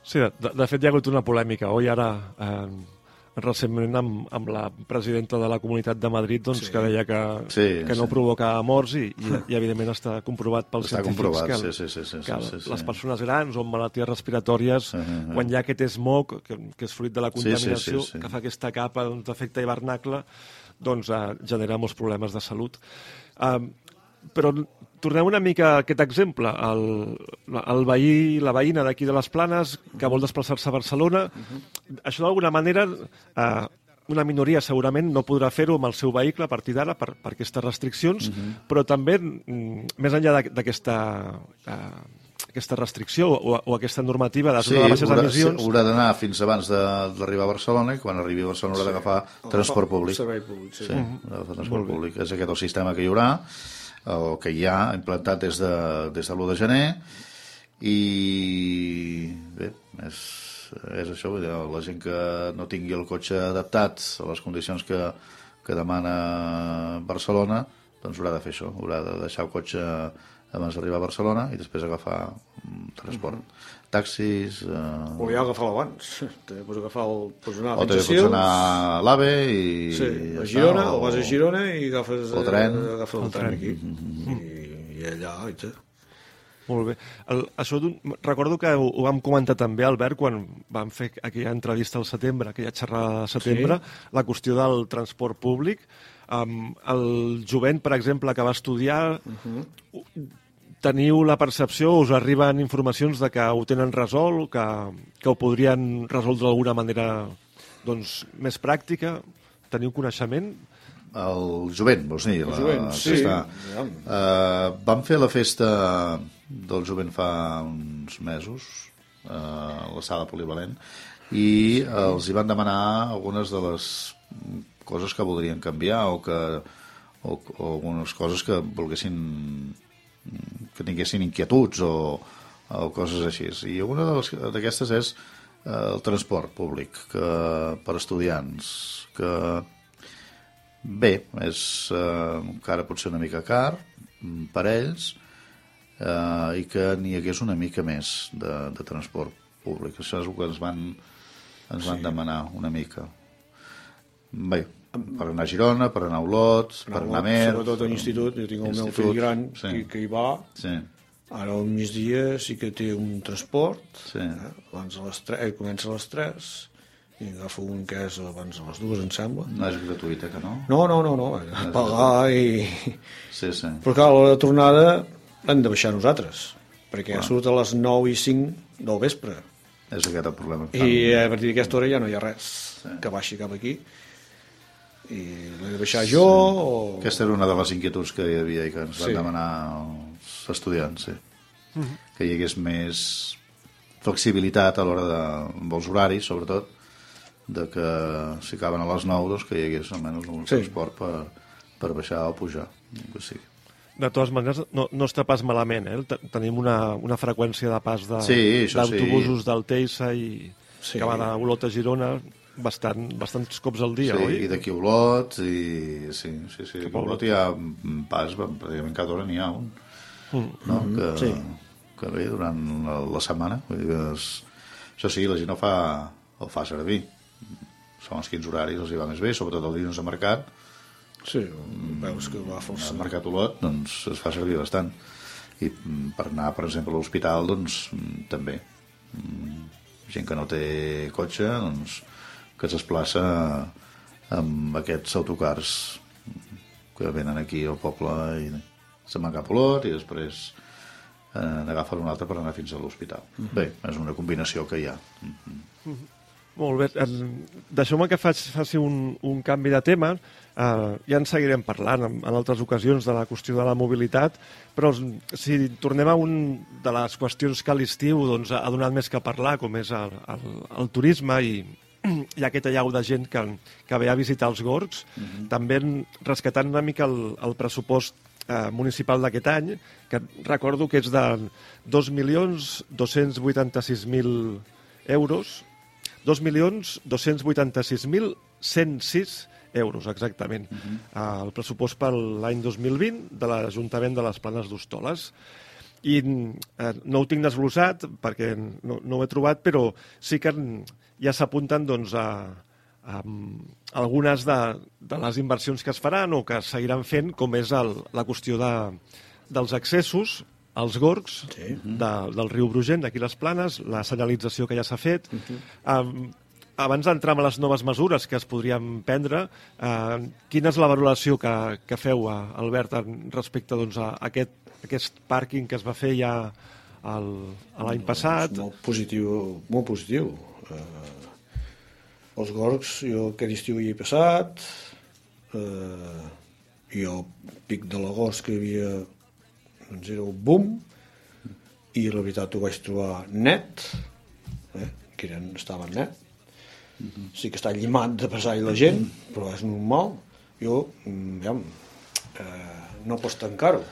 Speaker 1: Sí, de, de fet hi ha hagut una polèmica. Oi ara, eh, recentment, amb, amb la presidenta de la Comunitat de Madrid, doncs, sí. que deia que,
Speaker 3: Sí,
Speaker 1: que no
Speaker 3: sí.
Speaker 1: provoca morts i, i, i, evidentment, està comprovat pels
Speaker 3: Està
Speaker 1: científics
Speaker 3: comprovat,
Speaker 1: que,
Speaker 3: sí, sí, sí, sí,
Speaker 1: que
Speaker 3: sí, sí,
Speaker 1: les
Speaker 3: sí.
Speaker 1: persones grans o amb malalties respiratòries,
Speaker 3: Sí, sí, sí.
Speaker 1: quan hi ha aquest smog, que, que és fruit de la
Speaker 3: Sí, sí,
Speaker 1: contaminació,
Speaker 3: sí, sí.
Speaker 1: que fa aquesta capa doncs, d'efecte hivernacle, doncs eh, genera molts problemes de salut. Eh, però tornem una mica a aquest exemple. El, el veí, la veïna d'aquí de les Planes que vol desplaçar-se a Barcelona, això d'alguna manera eh, una minoria segurament no podrà fer-ho amb el seu vehicle a partir d'ara per, per aquestes restriccions, però també, mm, més enllà d'aqu- d'aquesta eh, aquesta restricció o, o aquesta normativa de
Speaker 3: Sí,
Speaker 1: zona de baixes
Speaker 3: haurà,
Speaker 1: emissions...
Speaker 3: haurà d'anar fins abans de- d'arribar a Barcelona i quan arribi a Barcelona haurà d'agafar transport públic.
Speaker 2: Servei públic, sí.
Speaker 3: Sí, haurà d'agafar transport públic. És aquest el sistema que hi haurà, o que hi ha implantat des de, des de l'1 de gener, i bé, és, és això, dir, la gent que no tingui el cotxe adaptat a les condicions que, que demana Barcelona, doncs haurà de fer això, haurà de deixar el cotxe abans d'arribar a Barcelona i després agafar mm, transport. Taxis... Eh,
Speaker 2: O ja agafar-lo abans. També pots agafar el... Pots anar
Speaker 3: o
Speaker 2: a
Speaker 3: pots
Speaker 2: Sils,
Speaker 3: anar a l'AVE i...
Speaker 2: sí, a Girona, o vas a Girona i agafes...
Speaker 3: o tren.
Speaker 2: eh, Agafes el tren aquí. I, I allà, i te...
Speaker 1: Molt bé. El, això recordo que ho, ho vam comentar també, Albert, quan vam fer aquella entrevista al setembre, aquella xerrada de setembre, sí. la qüestió del transport públic. Um, el jovent, per exemple, que va estudiar, uh -huh. Teniu la percepció, us arriben informacions de que ho tenen resolt, que, que ho podrien resoldre d'alguna manera doncs, més pràctica? Teniu coneixement?
Speaker 3: El jovent, vols dir? La,
Speaker 2: jovent, sí.
Speaker 3: Està, uh, vam fer la festa del jovent fa uns mesos uh, a la sala polivalent i els hi van demanar algunes de les coses que voldrien canviar o que o, o algunes coses que volguessin que tinguessin inquietuds o, o coses així. I una d'aquestes és eh, el transport públic que, per estudiants, que bé, és eh, encara potser una mica car mm, per ells eh, i que n'hi hagués una mica més de, de transport públic. Això és el que ens van, ens van sí. demanar una mica. Bé, per anar a Girona, per anar a Olot, per anar a Mer...
Speaker 2: Sobretot a l'institut, jo tinc el meu fill gran
Speaker 3: sí.
Speaker 2: que, que hi va,
Speaker 3: Sí,
Speaker 2: ara al migdia sí que té un transport,
Speaker 3: sí.
Speaker 2: eh? abans a les 3, ell comença a les 3, i agafa un que és abans a les 2, em sembla.
Speaker 3: No és gratuïta, que no?
Speaker 2: No, no, no, no, eh, pagar i...
Speaker 3: Sí, sí.
Speaker 2: Però clar, a l'hora de tornada hem de baixar nosaltres, perquè surt a les 9 i 5 del vespre,
Speaker 3: És aquest el problema.
Speaker 2: i a partir d'aquesta hora ja no hi ha res que baixi cap aquí. I l'he de baixar jo o...
Speaker 3: Aquesta era una de les inquietuds que hi havia i que ens van
Speaker 2: Sí.
Speaker 3: demanar els estudiants, sí. Que hi hagués més flexibilitat a l'hora de... amb els horaris, sobretot, de que si acaben a les 9, doncs que hi hagués almenys un
Speaker 2: Sí.
Speaker 3: transport per, per baixar o pujar. Que sigui.
Speaker 1: De totes maneres, no, no està pas malament, eh? Te- Tenim una, una freqüència de pas de-
Speaker 3: Sí, això sí.
Speaker 1: d'autobusos del Teissa i
Speaker 2: Sí.
Speaker 1: que va d'Olot a Girona bastant, bastants cops al dia,
Speaker 3: sí,
Speaker 1: oi?
Speaker 3: i d'aquí a Olot, i sí, sí, sí, d'aquí a
Speaker 1: a
Speaker 3: Olot hi ha un pas, pràcticament cada hora n'hi ha un, no? que,
Speaker 2: sí.
Speaker 3: que bé, durant la, la setmana, vull dir que és, això sí, la gent el fa, el fa servir, segons quins horaris els hi va més bé, sobretot el dilluns de mercat,
Speaker 2: Sí, veus que va
Speaker 3: al
Speaker 2: forçar.
Speaker 3: mercat Olot, doncs es fa servir bastant. I mm, per anar, per exemple, a l'hospital, doncs mm, també. Mm, Gent que no té cotxe, doncs que es desplaça amb aquests autocars mm, que venen aquí al poble i se'n van cap a Olot i després eh, n'agafen un altre per anar fins a l'hospital. Bé, és una combinació que hi ha.
Speaker 1: Molt bé. Deixeu-me que faig, faci un, un canvi de tema. Uh, ja en seguirem parlant en, en altres ocasions de la qüestió de la mobilitat, però si tornem a un de les qüestions que a l'estiu doncs, ha donat més que parlar, com és el, el, el turisme i, i aquesta llau de gent que, que ve a visitar els Gorgs, també en- rescatant una mica el, el pressupost eh, municipal d'aquest any, que recordo que és de 2.286.000 euros, 2.286.106 euros, exactament. Uh -huh. El pressupost per l'any 2020 de l'Ajuntament de les Planes d'Hostoles. I eh, no ho tinc desglossat perquè no, no ho he trobat, però sí que ja s'apunten doncs, a, a, algunes de, de les inversions que es faran o que seguiran fent, com és el, la qüestió de, dels accessos als gorgs sí. de, del riu Brugent, d'aquí les Planes, la senyalització que ja s'ha fet. Uh -huh. um, abans d'entrar en les noves mesures que es podrien prendre, eh, quina és la valoració que, que feu, a, Albert, en respecte doncs, a aquest, aquest pàrquing que es va fer ja l'any passat?
Speaker 2: És molt positiu, molt positiu. Eh, els gorgs, jo aquest estiu hi he passat, eh, i al pic de l'agost que hi havia, doncs era un boom, i la veritat ho vaig trobar net, eh, que eren, estava net, sí que està llimat de passar la gent, però és normal. Jo, mm, aviam, eh, no pots tancar-ho.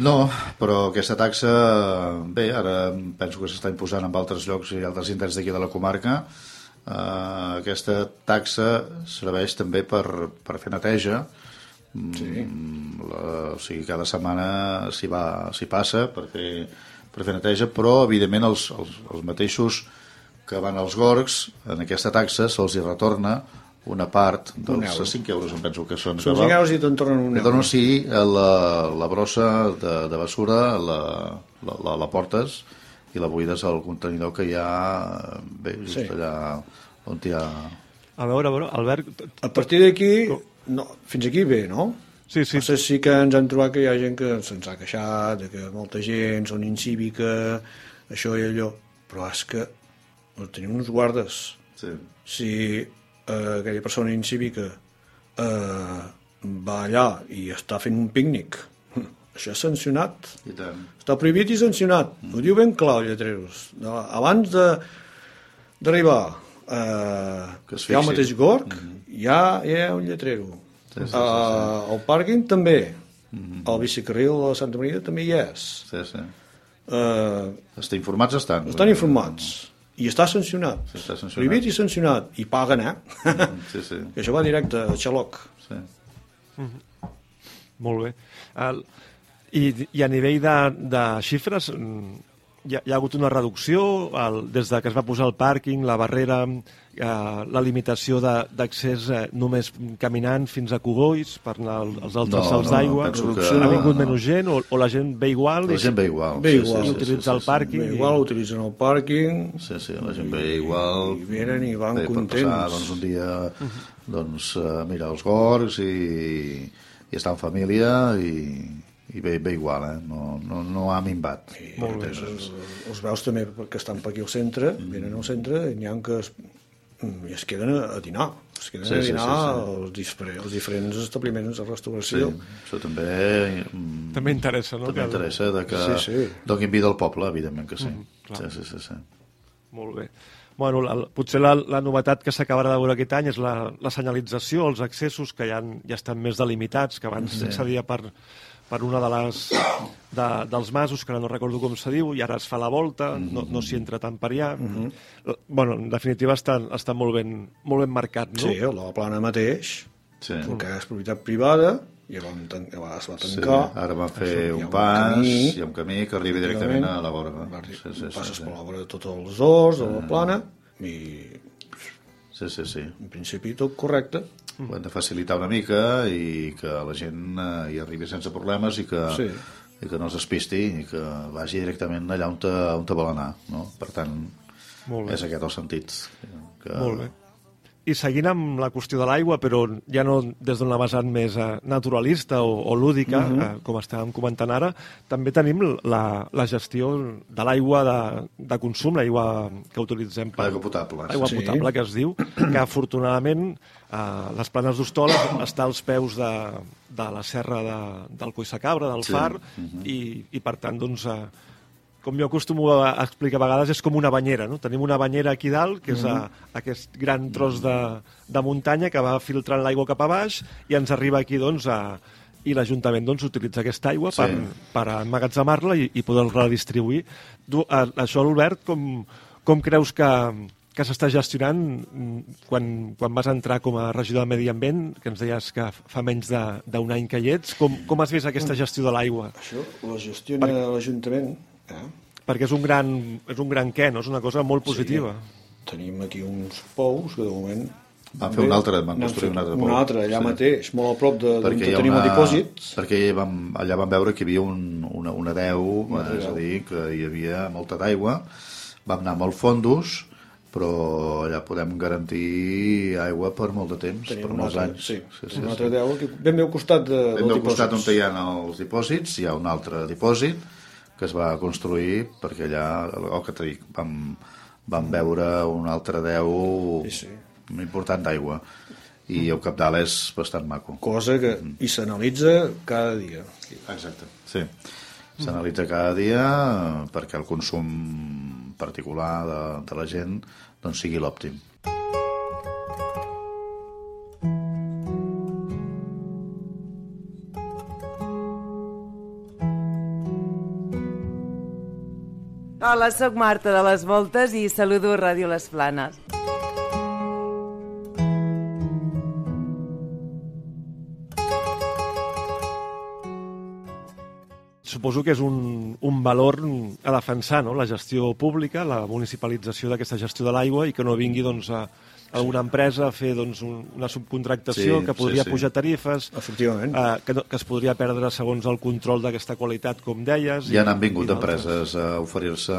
Speaker 3: No, però aquesta taxa, bé, ara penso que s'està imposant en altres llocs i altres indrets d'aquí de la comarca. Uh, aquesta taxa serveix també per, per fer neteja.
Speaker 2: Sí.
Speaker 3: Mm, La, o sigui, cada setmana s'hi passa per fer, per fer neteja, però, evidentment, els, els, els mateixos que van als gorgs, en aquesta taxa se'ls hi retorna una part
Speaker 2: Un
Speaker 3: dels
Speaker 2: euro.
Speaker 3: 5 euros, em penso que són.
Speaker 2: Són
Speaker 3: que
Speaker 2: 5
Speaker 3: va-
Speaker 2: euros i te'n tornen un euro.
Speaker 3: dono sí la, la brossa de, de basura la, la, la, la portes i la buides al contenidor que hi ha bé, just
Speaker 2: Sí.
Speaker 3: allà on hi ha
Speaker 1: A veure, a veure, Albert...
Speaker 2: A partir d'aquí, no, fins aquí bé, no?
Speaker 1: Sí, sí.
Speaker 2: Potser sí que ens hem trobat que hi ha gent que se'ns ha queixat, de que molta gent són incívica, això i allò, però és que no tenim uns guardes.
Speaker 3: sí.
Speaker 2: Si eh, aquella persona incívica eh, va allà i està fent un pícnic, això és sancionat.
Speaker 3: i tant
Speaker 2: Està prohibit i sancionat. Mm. Ho diu ben clar. No, abans de d'arribar eh,
Speaker 3: Que es
Speaker 2: hi ha el mateix gorg, mm. hi, ha, hi ha un lletrero.
Speaker 3: Sí, sí, sí,
Speaker 2: Eh, el pàrquing també. Mm. El bicicarril de Santa Maria també hi és.
Speaker 3: sí, sí.
Speaker 2: Eh,
Speaker 3: Estar informats estan
Speaker 2: estan informats. I està sancionat.
Speaker 3: Sí, està sancionat.
Speaker 2: Prohibit i sancionat. I paguen, eh?
Speaker 3: sí, sí,
Speaker 2: que això va directe a xaloc.
Speaker 3: sí.
Speaker 1: Molt bé. El, i, I a nivell de, de xifres, mm, hi ha, hi ha hagut una reducció el, des de que es va posar el pàrquing, la barrera, eh, la limitació de- d'accés eh, només caminant fins a Cogolls per anar al- als altres
Speaker 3: No,
Speaker 1: salts
Speaker 3: no,
Speaker 1: d'aigua.
Speaker 3: penso que-
Speaker 1: Ha vingut menys gent o, o la gent ve igual?
Speaker 3: la gent ve igual
Speaker 2: Ve
Speaker 3: sí,
Speaker 2: igual.
Speaker 3: sí,
Speaker 1: I utilitza el
Speaker 3: sí,
Speaker 1: pàrquing.
Speaker 2: Bé, igual utilitzen el pàrquing,
Speaker 3: Sí, sí, la gent ve igual.
Speaker 2: I venen i van
Speaker 3: Bé,
Speaker 2: contents.
Speaker 3: Passar, doncs, un dia, doncs, uh, mirar els gorgs i, i estar en família i, i ve, ve igual, eh? No, no, no ha minvat.
Speaker 2: Molt bé. Els, els veus també que estan per aquí al centre, venen al centre i n'hi ha que es, mm, i es queden a, dinar. Es queden
Speaker 3: Sí,
Speaker 2: a
Speaker 3: sí,
Speaker 2: dinar
Speaker 3: sí, sí.
Speaker 2: Als, diferents, als diferents establiments de
Speaker 3: Sí,
Speaker 2: restauració.
Speaker 3: això també mm,
Speaker 1: També interessa, no?
Speaker 3: també interessa de que
Speaker 2: Sí, sí.
Speaker 3: donin vida al poble, evidentment que sí.
Speaker 1: clar.
Speaker 3: sí, sí, sí, sí.
Speaker 1: Molt bé. Bueno, la, potser la, la novetat que s'acabarà de veure aquest any és la, la senyalització, els accessos que ja, han, ja estan més delimitats, que abans s'accedia per, per una de les, de, dels masos, que ara no recordo com se diu, i ara es fa la volta, no, no s'hi entra tant per allà. La- Bueno, en definitiva està, està molt, ben, molt ben marcat, no?
Speaker 2: Sí, la plana mateix,
Speaker 3: sí.
Speaker 2: el que és propietat privada, i ja, vam tan, ja es va
Speaker 3: Sí,
Speaker 2: tancar.
Speaker 3: ara van fer
Speaker 2: Això, ha
Speaker 3: un pas,
Speaker 2: camí,
Speaker 3: hi ha un camí que arriba directament a la vora.
Speaker 2: Arri-
Speaker 3: Sí, sí, sí,
Speaker 2: passes
Speaker 3: sí.
Speaker 2: per la vora de tots els horts, de la plana, i
Speaker 3: Sí, sí, sí.
Speaker 2: en principi tot correcte.
Speaker 3: Ho hem de facilitar una mica i que la gent eh, hi arribi sense problemes i que,
Speaker 2: Sí.
Speaker 3: i que no es despisti i que vagi directament allà on te, on te vol anar. No? Per tant, és aquest el sentit. Que...
Speaker 1: Molt bé. I seguint amb la qüestió de l'aigua, però ja no des d'una vessant més eh, naturalista o, o lúdica, uh -huh. eh, com estàvem comentant ara, també tenim la, la gestió de l'aigua de, de consum, l'aigua que utilitzem per...
Speaker 3: Aigua potable.
Speaker 1: Aigua
Speaker 2: Sí.
Speaker 1: potable, que es diu, que afortunadament eh, les planes d'Hostoles està als peus de, de la serra de, del Collsacabra, del
Speaker 3: Sí.
Speaker 1: Far, i, i per tant, doncs, eh, com jo acostumo a explicar a vegades, és com una banyera, no? Tenim una banyera aquí dalt, que és a, aquest gran tros de, de muntanya que va filtrant l'aigua cap a baix i ens arriba aquí, doncs, a, i l'Ajuntament doncs, utilitza aquesta aigua
Speaker 3: Sí.
Speaker 1: per, per emmagatzemar-la i, i poder-la redistribuir. Tu, a, això, Albert, com, com creus que, que s'està gestionant mm, quan, quan vas entrar com a regidor de Medi Ambient, que ens deies que fa menys d'un any que hi ets, com, com has vist aquesta gestió de l'aigua?
Speaker 2: Això la gestiona l'Ajuntament. Eh?
Speaker 1: Perquè és un gran, és un gran què, no? És una cosa molt positiva.
Speaker 2: Tenim aquí uns pous que de moment...
Speaker 3: Van fer un altre, van construir un altre pou.
Speaker 2: Un altre, allà
Speaker 3: Sí.
Speaker 2: mateix, molt a prop de- d'on tenim
Speaker 3: una...
Speaker 2: el dipòsit.
Speaker 3: perquè vam, allà vam veure que hi havia un, una, una deu,
Speaker 2: altra
Speaker 3: és a
Speaker 2: deu.
Speaker 3: dir, que hi havia molta d'aigua, vam anar molt fondos, però allà podem garantir aigua per molt de temps,
Speaker 2: Tenim
Speaker 3: per molts
Speaker 2: altre,
Speaker 3: anys.
Speaker 2: sí,
Speaker 3: sí, sí,
Speaker 2: un
Speaker 3: sí.
Speaker 2: altre deu, aquí, ben bé al costat de,
Speaker 3: Ben
Speaker 2: del
Speaker 3: bé al costat on
Speaker 2: dipòsit.
Speaker 3: hi ha els dipòsits, hi ha un altre dipòsit que es va construir perquè allà, el que t'he dit, vam, vam veure un altre deu
Speaker 2: Sí, sí.
Speaker 3: important d'aigua i el capdalt és bastant maco.
Speaker 2: Cosa que i s'analitza cada dia.
Speaker 3: Exacte, sí. S'analitza cada dia perquè el consum particular de, de la gent doncs, sigui l'òptim.
Speaker 6: Hola, sóc Marta de les Voltes i saludo Ràdio Les Planes.
Speaker 1: Suposo que és un, un valor a defensar, no? la gestió pública, la municipalització d'aquesta gestió de l'aigua i que no vingui doncs, a, alguna empresa a fer doncs, un, una subcontractació
Speaker 3: Sí,
Speaker 1: que podria
Speaker 3: sí, sí.
Speaker 1: pujar tarifes,
Speaker 2: Efectivament.
Speaker 1: eh, que, no, que es podria perdre segons el control d'aquesta qualitat, com deies.
Speaker 3: Ja n'han vingut
Speaker 1: i
Speaker 3: empreses a oferir-se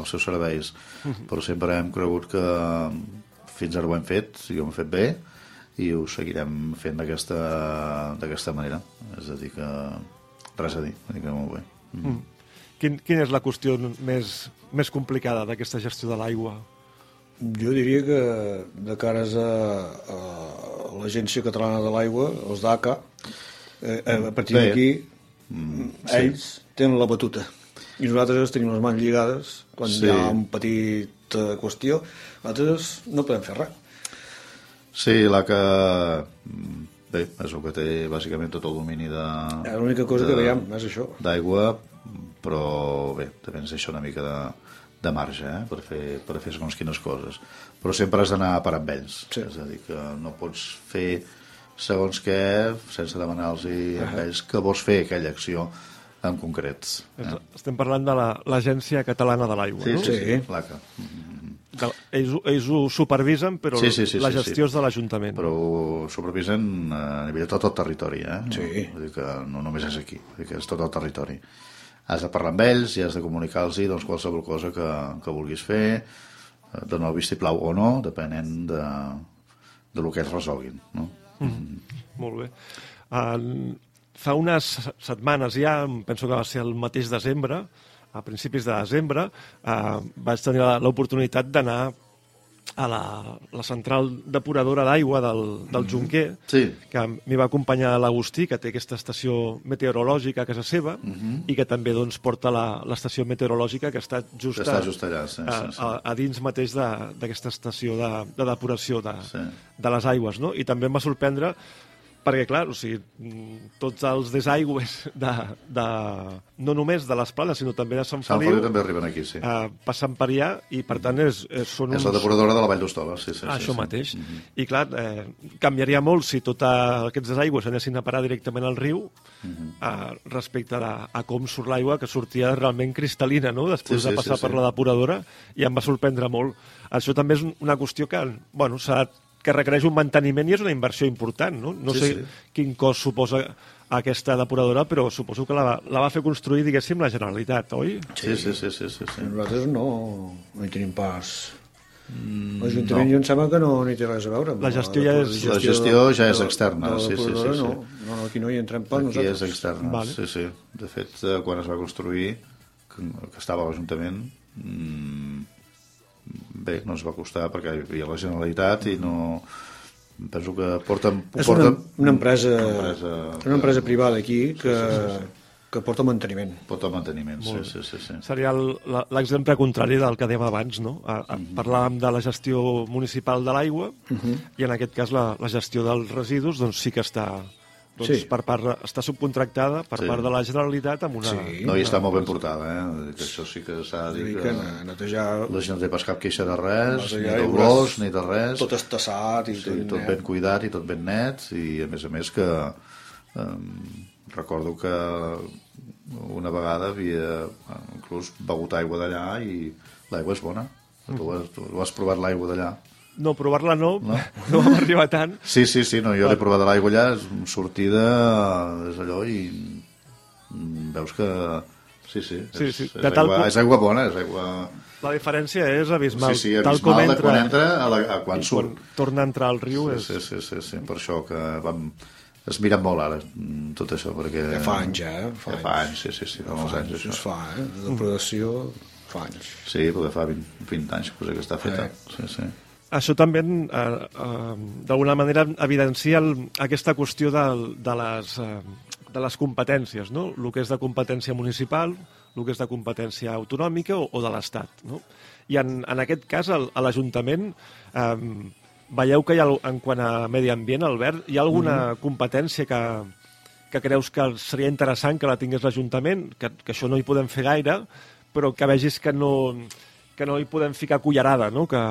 Speaker 3: els seus serveis, però sempre hem cregut que fins ara ho hem fet, i ho hem fet bé, i ho seguirem fent d'aquesta d'aquesta manera. És a dir, que res a dir, que molt bé. Mm.
Speaker 1: Quin, quina és la qüestió més, més complicada d'aquesta gestió de l'aigua?
Speaker 2: Jo diria que de cares a, a l'Agència Catalana de l'Aigua, els d'ACA, eh, a partir d'aquí
Speaker 3: Mm,
Speaker 2: ells tenen la batuta. I nosaltres tenim les mans lligades quan
Speaker 3: Sí.
Speaker 2: hi ha un petit eh, qüestió. Nosaltres no podem fer res.
Speaker 3: Sí, la que... mm, Bé, és el que té bàsicament tot el domini de...
Speaker 2: Eh, L'única cosa
Speaker 3: de-
Speaker 2: que veiem és això.
Speaker 3: d'aigua, però bé, també ens deixa una mica de, de marge eh? per, fer, per fer segons quines coses. Però sempre has d'anar per amb ells.
Speaker 2: Sí.
Speaker 3: És a dir, que no pots fer segons què sense demanar-los a ells que vols fer aquella acció en concret. Eh?
Speaker 1: Estem parlant de la- l'Agència Catalana de l'Aigua,
Speaker 3: Sí,
Speaker 1: no?
Speaker 3: sí, sí,
Speaker 2: Sí.
Speaker 3: l'ACA.
Speaker 1: De, ells, ells ho supervisen, però
Speaker 3: Sí, sí, sí,
Speaker 1: la
Speaker 3: sí,
Speaker 1: gestió
Speaker 3: sí.
Speaker 1: és de l'Ajuntament.
Speaker 3: Però ho supervisen a nivell de tot el territori, eh?
Speaker 2: Sí.
Speaker 3: Vull dir que no només és aquí, vull dir que és tot el territori. Has de parlar amb ells i has de comunicar-los doncs, qualsevol cosa que, que vulguis fer, eh, donar el vistiplau o no, depenent de, de lo que ells resolguin, no?
Speaker 1: Molt bé. Uh, fa unes setmanes ja, penso que va ser el mateix desembre, a principis de desembre, uh, vaig tenir la- l'oportunitat d'anar a la, la central depuradora d'aigua del, del Junquer,
Speaker 3: Sí.
Speaker 1: que m'hi va acompanyar l'Agustí, que té aquesta estació meteorològica a casa seva, i que també doncs, porta l'estació meteorològica que està just,
Speaker 3: Que està
Speaker 1: a-
Speaker 3: just allà, sí,
Speaker 1: a,
Speaker 3: sí, sí.
Speaker 1: A, a dins mateix de- d'aquesta estació de, de depuració de,
Speaker 3: Sí.
Speaker 1: de les aigües, no? I també em va sorprendre perquè, clar, o sigui, mm, tots els desaigües de, de, no només de les planes, sinó també de Sant
Speaker 3: Sant
Speaker 1: Feliu,
Speaker 3: Feliu també arriben aquí, sí.
Speaker 1: eh, passen per allà i, per tant, és, és, són
Speaker 3: és
Speaker 1: uns...
Speaker 3: la depuradora de la Vall d'Hostola, sí, sí.
Speaker 1: Ah,
Speaker 3: sí,
Speaker 1: això
Speaker 3: sí.
Speaker 1: mateix. I clar, eh, canviaria molt si tots aquests desaigües anessin a parar directament al riu eh, respecte a, a com surt l'aigua, que sortia realment cristal·lina, no?, després
Speaker 3: Sí, sí,
Speaker 1: de passar
Speaker 3: sí,
Speaker 1: per
Speaker 3: sí.
Speaker 1: la depuradora, i em va sorprendre molt. Això també és un- una qüestió que, bueno, s'ha que requereix un manteniment i és una inversió important, no? No
Speaker 3: Sí,
Speaker 1: sé
Speaker 3: sí.
Speaker 1: quin cost suposa aquesta depuradora, però suposo que la, la va fer construir, diguéssim, la Generalitat, oi?
Speaker 3: Sí, sí, sí, sí, sí, sí.
Speaker 2: Nosaltres no, no hi tenim pas... L'Ajuntament no. em sembla que no, no hi té res a veure.
Speaker 1: La gestió ja és-
Speaker 3: La gestió ja és
Speaker 2: de-
Speaker 3: externa,
Speaker 2: de la
Speaker 3: sí, sí, sí, sí.
Speaker 2: No, no, aquí no hi entrem pas
Speaker 3: Aquí
Speaker 2: nosaltres.
Speaker 3: és externa,
Speaker 1: Vale.
Speaker 3: sí, sí. De fet, eh, quan es va construir, que, que estava a l'Ajuntament, mm, bé, no ens va costar perquè hi havia la Generalitat i no... Penso que porten... ho
Speaker 2: És una,
Speaker 3: porten-
Speaker 2: una, empresa,
Speaker 3: una empresa,
Speaker 2: una empresa privada aquí que, que porta manteniment.
Speaker 3: Porta manteniment, sí, sí, sí, sí.
Speaker 1: Seria l'exemple contrari del que dèiem abans, no? A, a,
Speaker 3: Mhm.
Speaker 1: parlàvem de la gestió municipal de l'aigua i en aquest cas la, la gestió dels residus doncs sí que està doncs,
Speaker 2: Sí.
Speaker 1: per part, de- està subcontractada per
Speaker 3: Sí.
Speaker 1: part de la Generalitat amb una...
Speaker 2: Sí.
Speaker 3: No, i està molt ben portada, eh? Que això sí que s'ha de dir que...
Speaker 2: que netejar
Speaker 3: La gent no té pas cap queixa de res, ni
Speaker 2: allà i
Speaker 3: d'olors,
Speaker 2: veuràs
Speaker 3: ni de res.
Speaker 2: tot estassat i
Speaker 3: Sí,
Speaker 2: tot,
Speaker 3: tot ben cuidat i tot ben net i a més a més que eh, recordo que una vegada havia inclús begut aigua d'allà i l'aigua és bona tu has, tu has provat l'aigua d'allà
Speaker 1: No, provar-la no, no,
Speaker 3: No?
Speaker 1: vam arribar tant.
Speaker 3: sí, sí, sí, no, jo l'he provat l'aigua allà és sortida és allò i mm, veus que sí, sí, és,
Speaker 1: Sí, sí,
Speaker 3: és,
Speaker 1: de tal
Speaker 3: aigua,
Speaker 1: com-
Speaker 3: és aigua bona és aigua...
Speaker 1: La diferència és abismal.
Speaker 3: sí, sí,
Speaker 1: Tal com
Speaker 3: abismal de
Speaker 1: entra,
Speaker 3: quan entra a, la, a quan surt
Speaker 1: quan torna a entrar al riu és...
Speaker 3: Sí, sí, sí, sí, per això que vam... Es mira molt ara mm, tot això, perquè...
Speaker 2: Ja fa anys, eh?
Speaker 3: Fa, ja fa anys, sí, sí, sí, fa molts anys,
Speaker 2: Això es fa, eh? De depredació fa anys.
Speaker 3: Sí, perquè fa 20, 20 anys cosa que està feta.
Speaker 2: Eh.
Speaker 3: Sí, sí.
Speaker 1: Això també, eh, eh, d'alguna manera, evidencia el, aquesta qüestió de, de, les, eh, de les competències, no? el que és de competència municipal, el que és de competència autonòmica o, o de l'Estat. No? I en, en aquest cas, el- a l'Ajuntament, eh, veieu que hi ha, en quant a medi ambient, Albert, hi ha alguna
Speaker 3: Mm-hmm.
Speaker 1: competència que, que creus que seria interessant que la tingués l'Ajuntament, que, que això no hi podem fer gaire, però que vegis que no, que no hi podem ficar cullerada, no? que,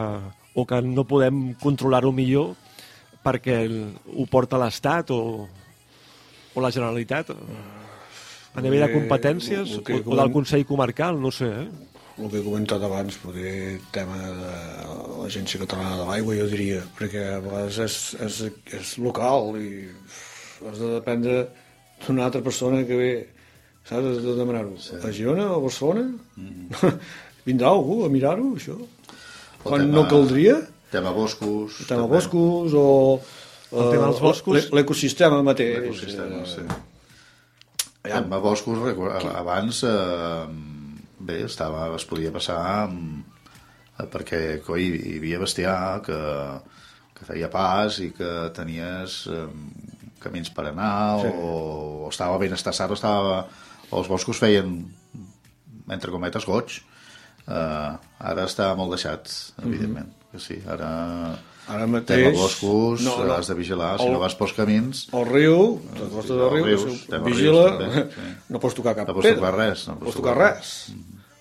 Speaker 1: o que no podem controlar-ho millor perquè el, ho porta l'Estat o, o la Generalitat a nivell de
Speaker 2: que-
Speaker 1: competències
Speaker 2: que
Speaker 1: o, o del Consell Comarcal, no sé. Eh?
Speaker 2: el que he comentat abans, poder tema de l'Agència Catalana de l'Aigua, jo diria, perquè a vegades és, és, és local i has de dependre d'una altra persona que ve, saps, has de demanar-ho. Sí. A Girona o a Barcelona? Mm. Vindrà algú a mirar-ho, això? Quan
Speaker 3: tema-
Speaker 2: no caldria?
Speaker 3: Tema boscos...
Speaker 2: Tema
Speaker 3: també.
Speaker 2: boscos o...
Speaker 1: El tema dels boscos-
Speaker 2: l'e- L'ecosistema mateix.
Speaker 3: L'ecosistema,
Speaker 2: eh,
Speaker 3: sí. Tema boscos, abans eh, bé, estava, es podia passar eh, perquè coi, hi havia bestiar que, que feia pas i que tenies eh, camins per anar
Speaker 2: Sí.
Speaker 3: o, o estava ben estassat o, estava, o els boscos feien entre cometes goig eh, ara està molt deixat evidentment que sí, ara
Speaker 2: Ara
Speaker 3: tema
Speaker 2: mateix...
Speaker 3: boscos
Speaker 2: No, no.
Speaker 3: has de vigilar, si
Speaker 2: El-
Speaker 3: no vas pels camins
Speaker 2: El riu, la costa
Speaker 3: Sí,
Speaker 2: del riu,
Speaker 3: rius,
Speaker 2: si
Speaker 3: tema
Speaker 2: vigila,
Speaker 3: rius també, sí.
Speaker 2: no pots tocar cap
Speaker 3: No pots
Speaker 2: pedra.
Speaker 3: tocar res, no
Speaker 2: pots tocar res.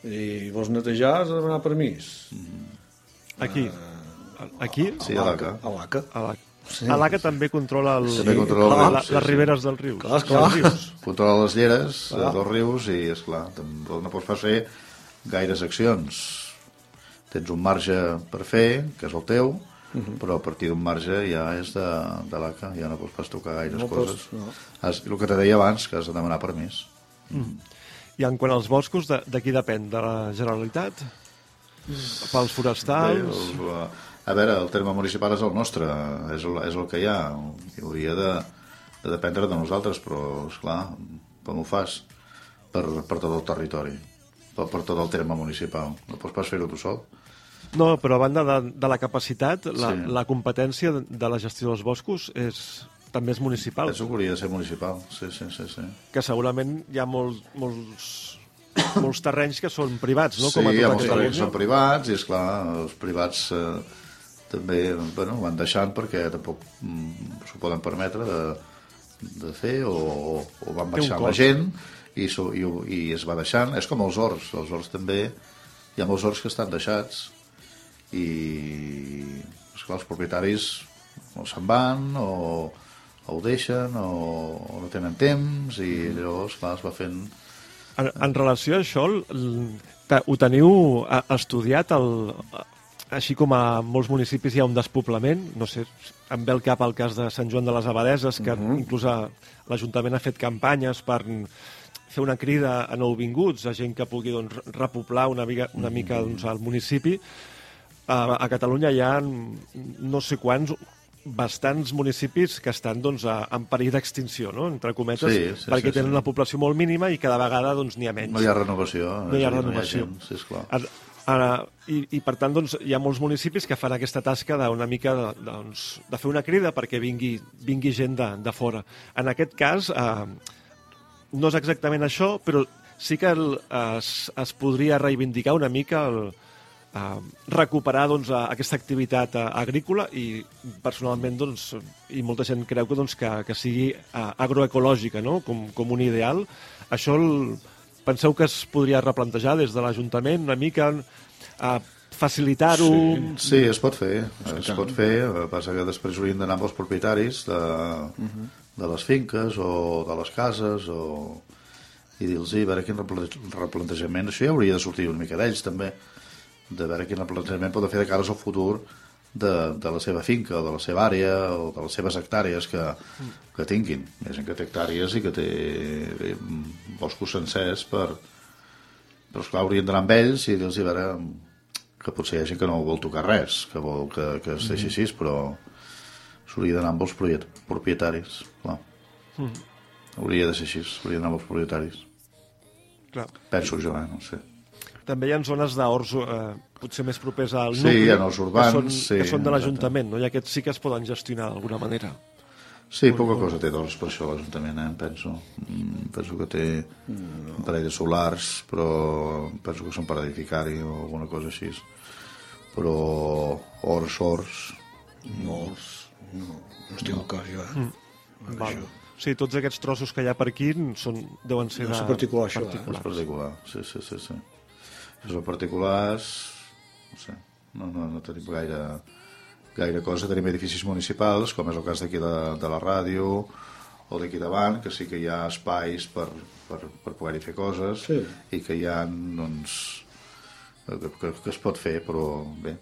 Speaker 2: I vols netejar, has de demanar permís.
Speaker 1: Aquí. Aquí?
Speaker 3: Sí, a l'ACA.
Speaker 2: A l'ACA.
Speaker 1: A la- a l'ACA també controla el,
Speaker 3: També controla el
Speaker 1: la-
Speaker 3: riu,
Speaker 1: la-
Speaker 3: sí,
Speaker 1: les
Speaker 3: sí.
Speaker 1: riberes dels rius.
Speaker 2: Clar, esclar.
Speaker 1: rius.
Speaker 3: Controla les lleres eh,
Speaker 2: Ah.
Speaker 3: dels rius i, és clar, no pots fer gaires accions. Tens un marge per fer, que és el teu,
Speaker 2: Mhm.
Speaker 3: però a partir d'un marge ja és de, de l'ACA, ja no pots pas tocar gaires
Speaker 2: No
Speaker 3: coses.
Speaker 2: pots, no.
Speaker 3: Has, el que te deia abans, que has de demanar permís.
Speaker 1: I en quant als boscos, de, de qui depèn? De la Generalitat? Pels forestals?
Speaker 3: Bé, el, a veure, el terme municipal és el nostre, és el, és el que hi ha. I hauria de, de dependre de nosaltres, però, és clar, com ho fas per, per tot el territori, per, per tot el terme municipal? No pots pas fer-ho tu sol?
Speaker 1: No, però a banda de, de la capacitat, la,
Speaker 3: Sí.
Speaker 1: la competència de, la gestió dels boscos és, també és municipal,
Speaker 3: Penso que hauria de ser municipal, sí, sí, sí. sí.
Speaker 1: que segurament hi ha molts, molts, molts terrenys que són privats, no?
Speaker 3: sí,
Speaker 1: Com a
Speaker 3: hi ha
Speaker 1: tota
Speaker 3: molts terrenys que són privats i, és clar els privats eh, també bueno, ho van deixant perquè tampoc mm, s'ho poden permetre de, de fer o, o van baixant la gent i, so, i, i es va deixant. És com els horts, els horts també, hi ha molts horts que estan deixats i esclar, els propietaris o se'n van o, o ho deixen o, o no tenen temps i llavors clar, es va fent
Speaker 1: En, en relació a això, ho teniu eh, estudiat, el, així com a molts municipis hi ha un despoblament, no sé, em ve el cap el cas de Sant Joan de les Abadeses, que uh -huh. inclús l'Ajuntament ha fet campanyes per fer una crida a nouvinguts, a gent que pugui doncs, repoblar una mica, una mica doncs, el municipi. A, a Catalunya hi ha no sé quants, bastants municipis que estan doncs, a, en perill d'extinció, no? entre cometes,
Speaker 3: Sí, sí,
Speaker 1: perquè
Speaker 3: sí,
Speaker 1: tenen
Speaker 3: sí.
Speaker 1: una població molt mínima i cada vegada doncs, n'hi ha menys.
Speaker 3: no hi ha renovació
Speaker 1: No hi ha
Speaker 3: és a dir,
Speaker 1: renovació.
Speaker 3: gent, sí, esclar.
Speaker 1: Ara, ara, i, I, per tant, doncs, hi ha molts municipis que fan aquesta tasca d'una mica de, doncs, de fer una crida perquè vingui, vingui gent de, de fora. En aquest cas, eh, no és exactament això, però sí que el, es, es podria reivindicar una mica el, eh, recuperar doncs, a- aquesta activitat eh, agrícola i personalment doncs, i molta gent creu que, doncs, que, que sigui eh, agroecològica no? com, com un ideal. Això el, penseu que es podria replantejar des de l'Ajuntament una mica a facilitar-ho...
Speaker 3: Sí, sí, es pot fer, es pot fer, el que passa que després haurien d'anar amb els propietaris de, de les finques o de les cases o, i dir-los, a veure quin replante- replantejament, això ja hauria de sortir una mica d'ells també, de veure quin replantejament poden fer de cares al futur de, de la seva finca o de la seva àrea o de les seves hectàrees que, que tinguin. Hi ha gent que té hectàrees i que té bé, boscos sencers per... Però esclar, haurien d'anar amb ells i dir-los a veure que potser hi ha gent que no vol tocar res, que vol que, que es deixi així, però s'hauria d'anar amb els propiet- propietaris, clar. Hauria de ser així, hauria d'anar amb els propietaris.
Speaker 1: Clar.
Speaker 3: Penso jo, eh? no sé.
Speaker 1: També hi ha zones d'horts eh, potser més propers al
Speaker 3: Sí,
Speaker 1: nucli,
Speaker 3: hi ha horts urbans,
Speaker 1: que són,
Speaker 3: sí,
Speaker 1: que són de l'Ajuntament, no? i aquests sí que es poden gestionar d'alguna manera.
Speaker 3: Sí, poca cosa té d'horts per això l'Ajuntament, eh, penso. Mm, penso que té un parell de solars, però penso que són per edificar-hi o alguna cosa així. Però horts, horts...
Speaker 2: Molts, no, no estic al cas, jo. Eh? Mm.
Speaker 1: Val. Sí, tots aquests trossos que hi ha per aquí són, deuen ser
Speaker 2: Deu
Speaker 1: de...
Speaker 2: ser particular, això, eh?
Speaker 3: És particular, sí, sí, sí. sí. Si són particulars, no sé, no, no, no tenim gaire, gaire cosa. Tenim edificis municipals, com és el cas d'aquí de, de la ràdio, o d'aquí davant, que sí que hi ha espais per, per, per poder-hi fer coses,
Speaker 2: Sí.
Speaker 3: i que hi ha, doncs, que, que, que es pot fer, però bé,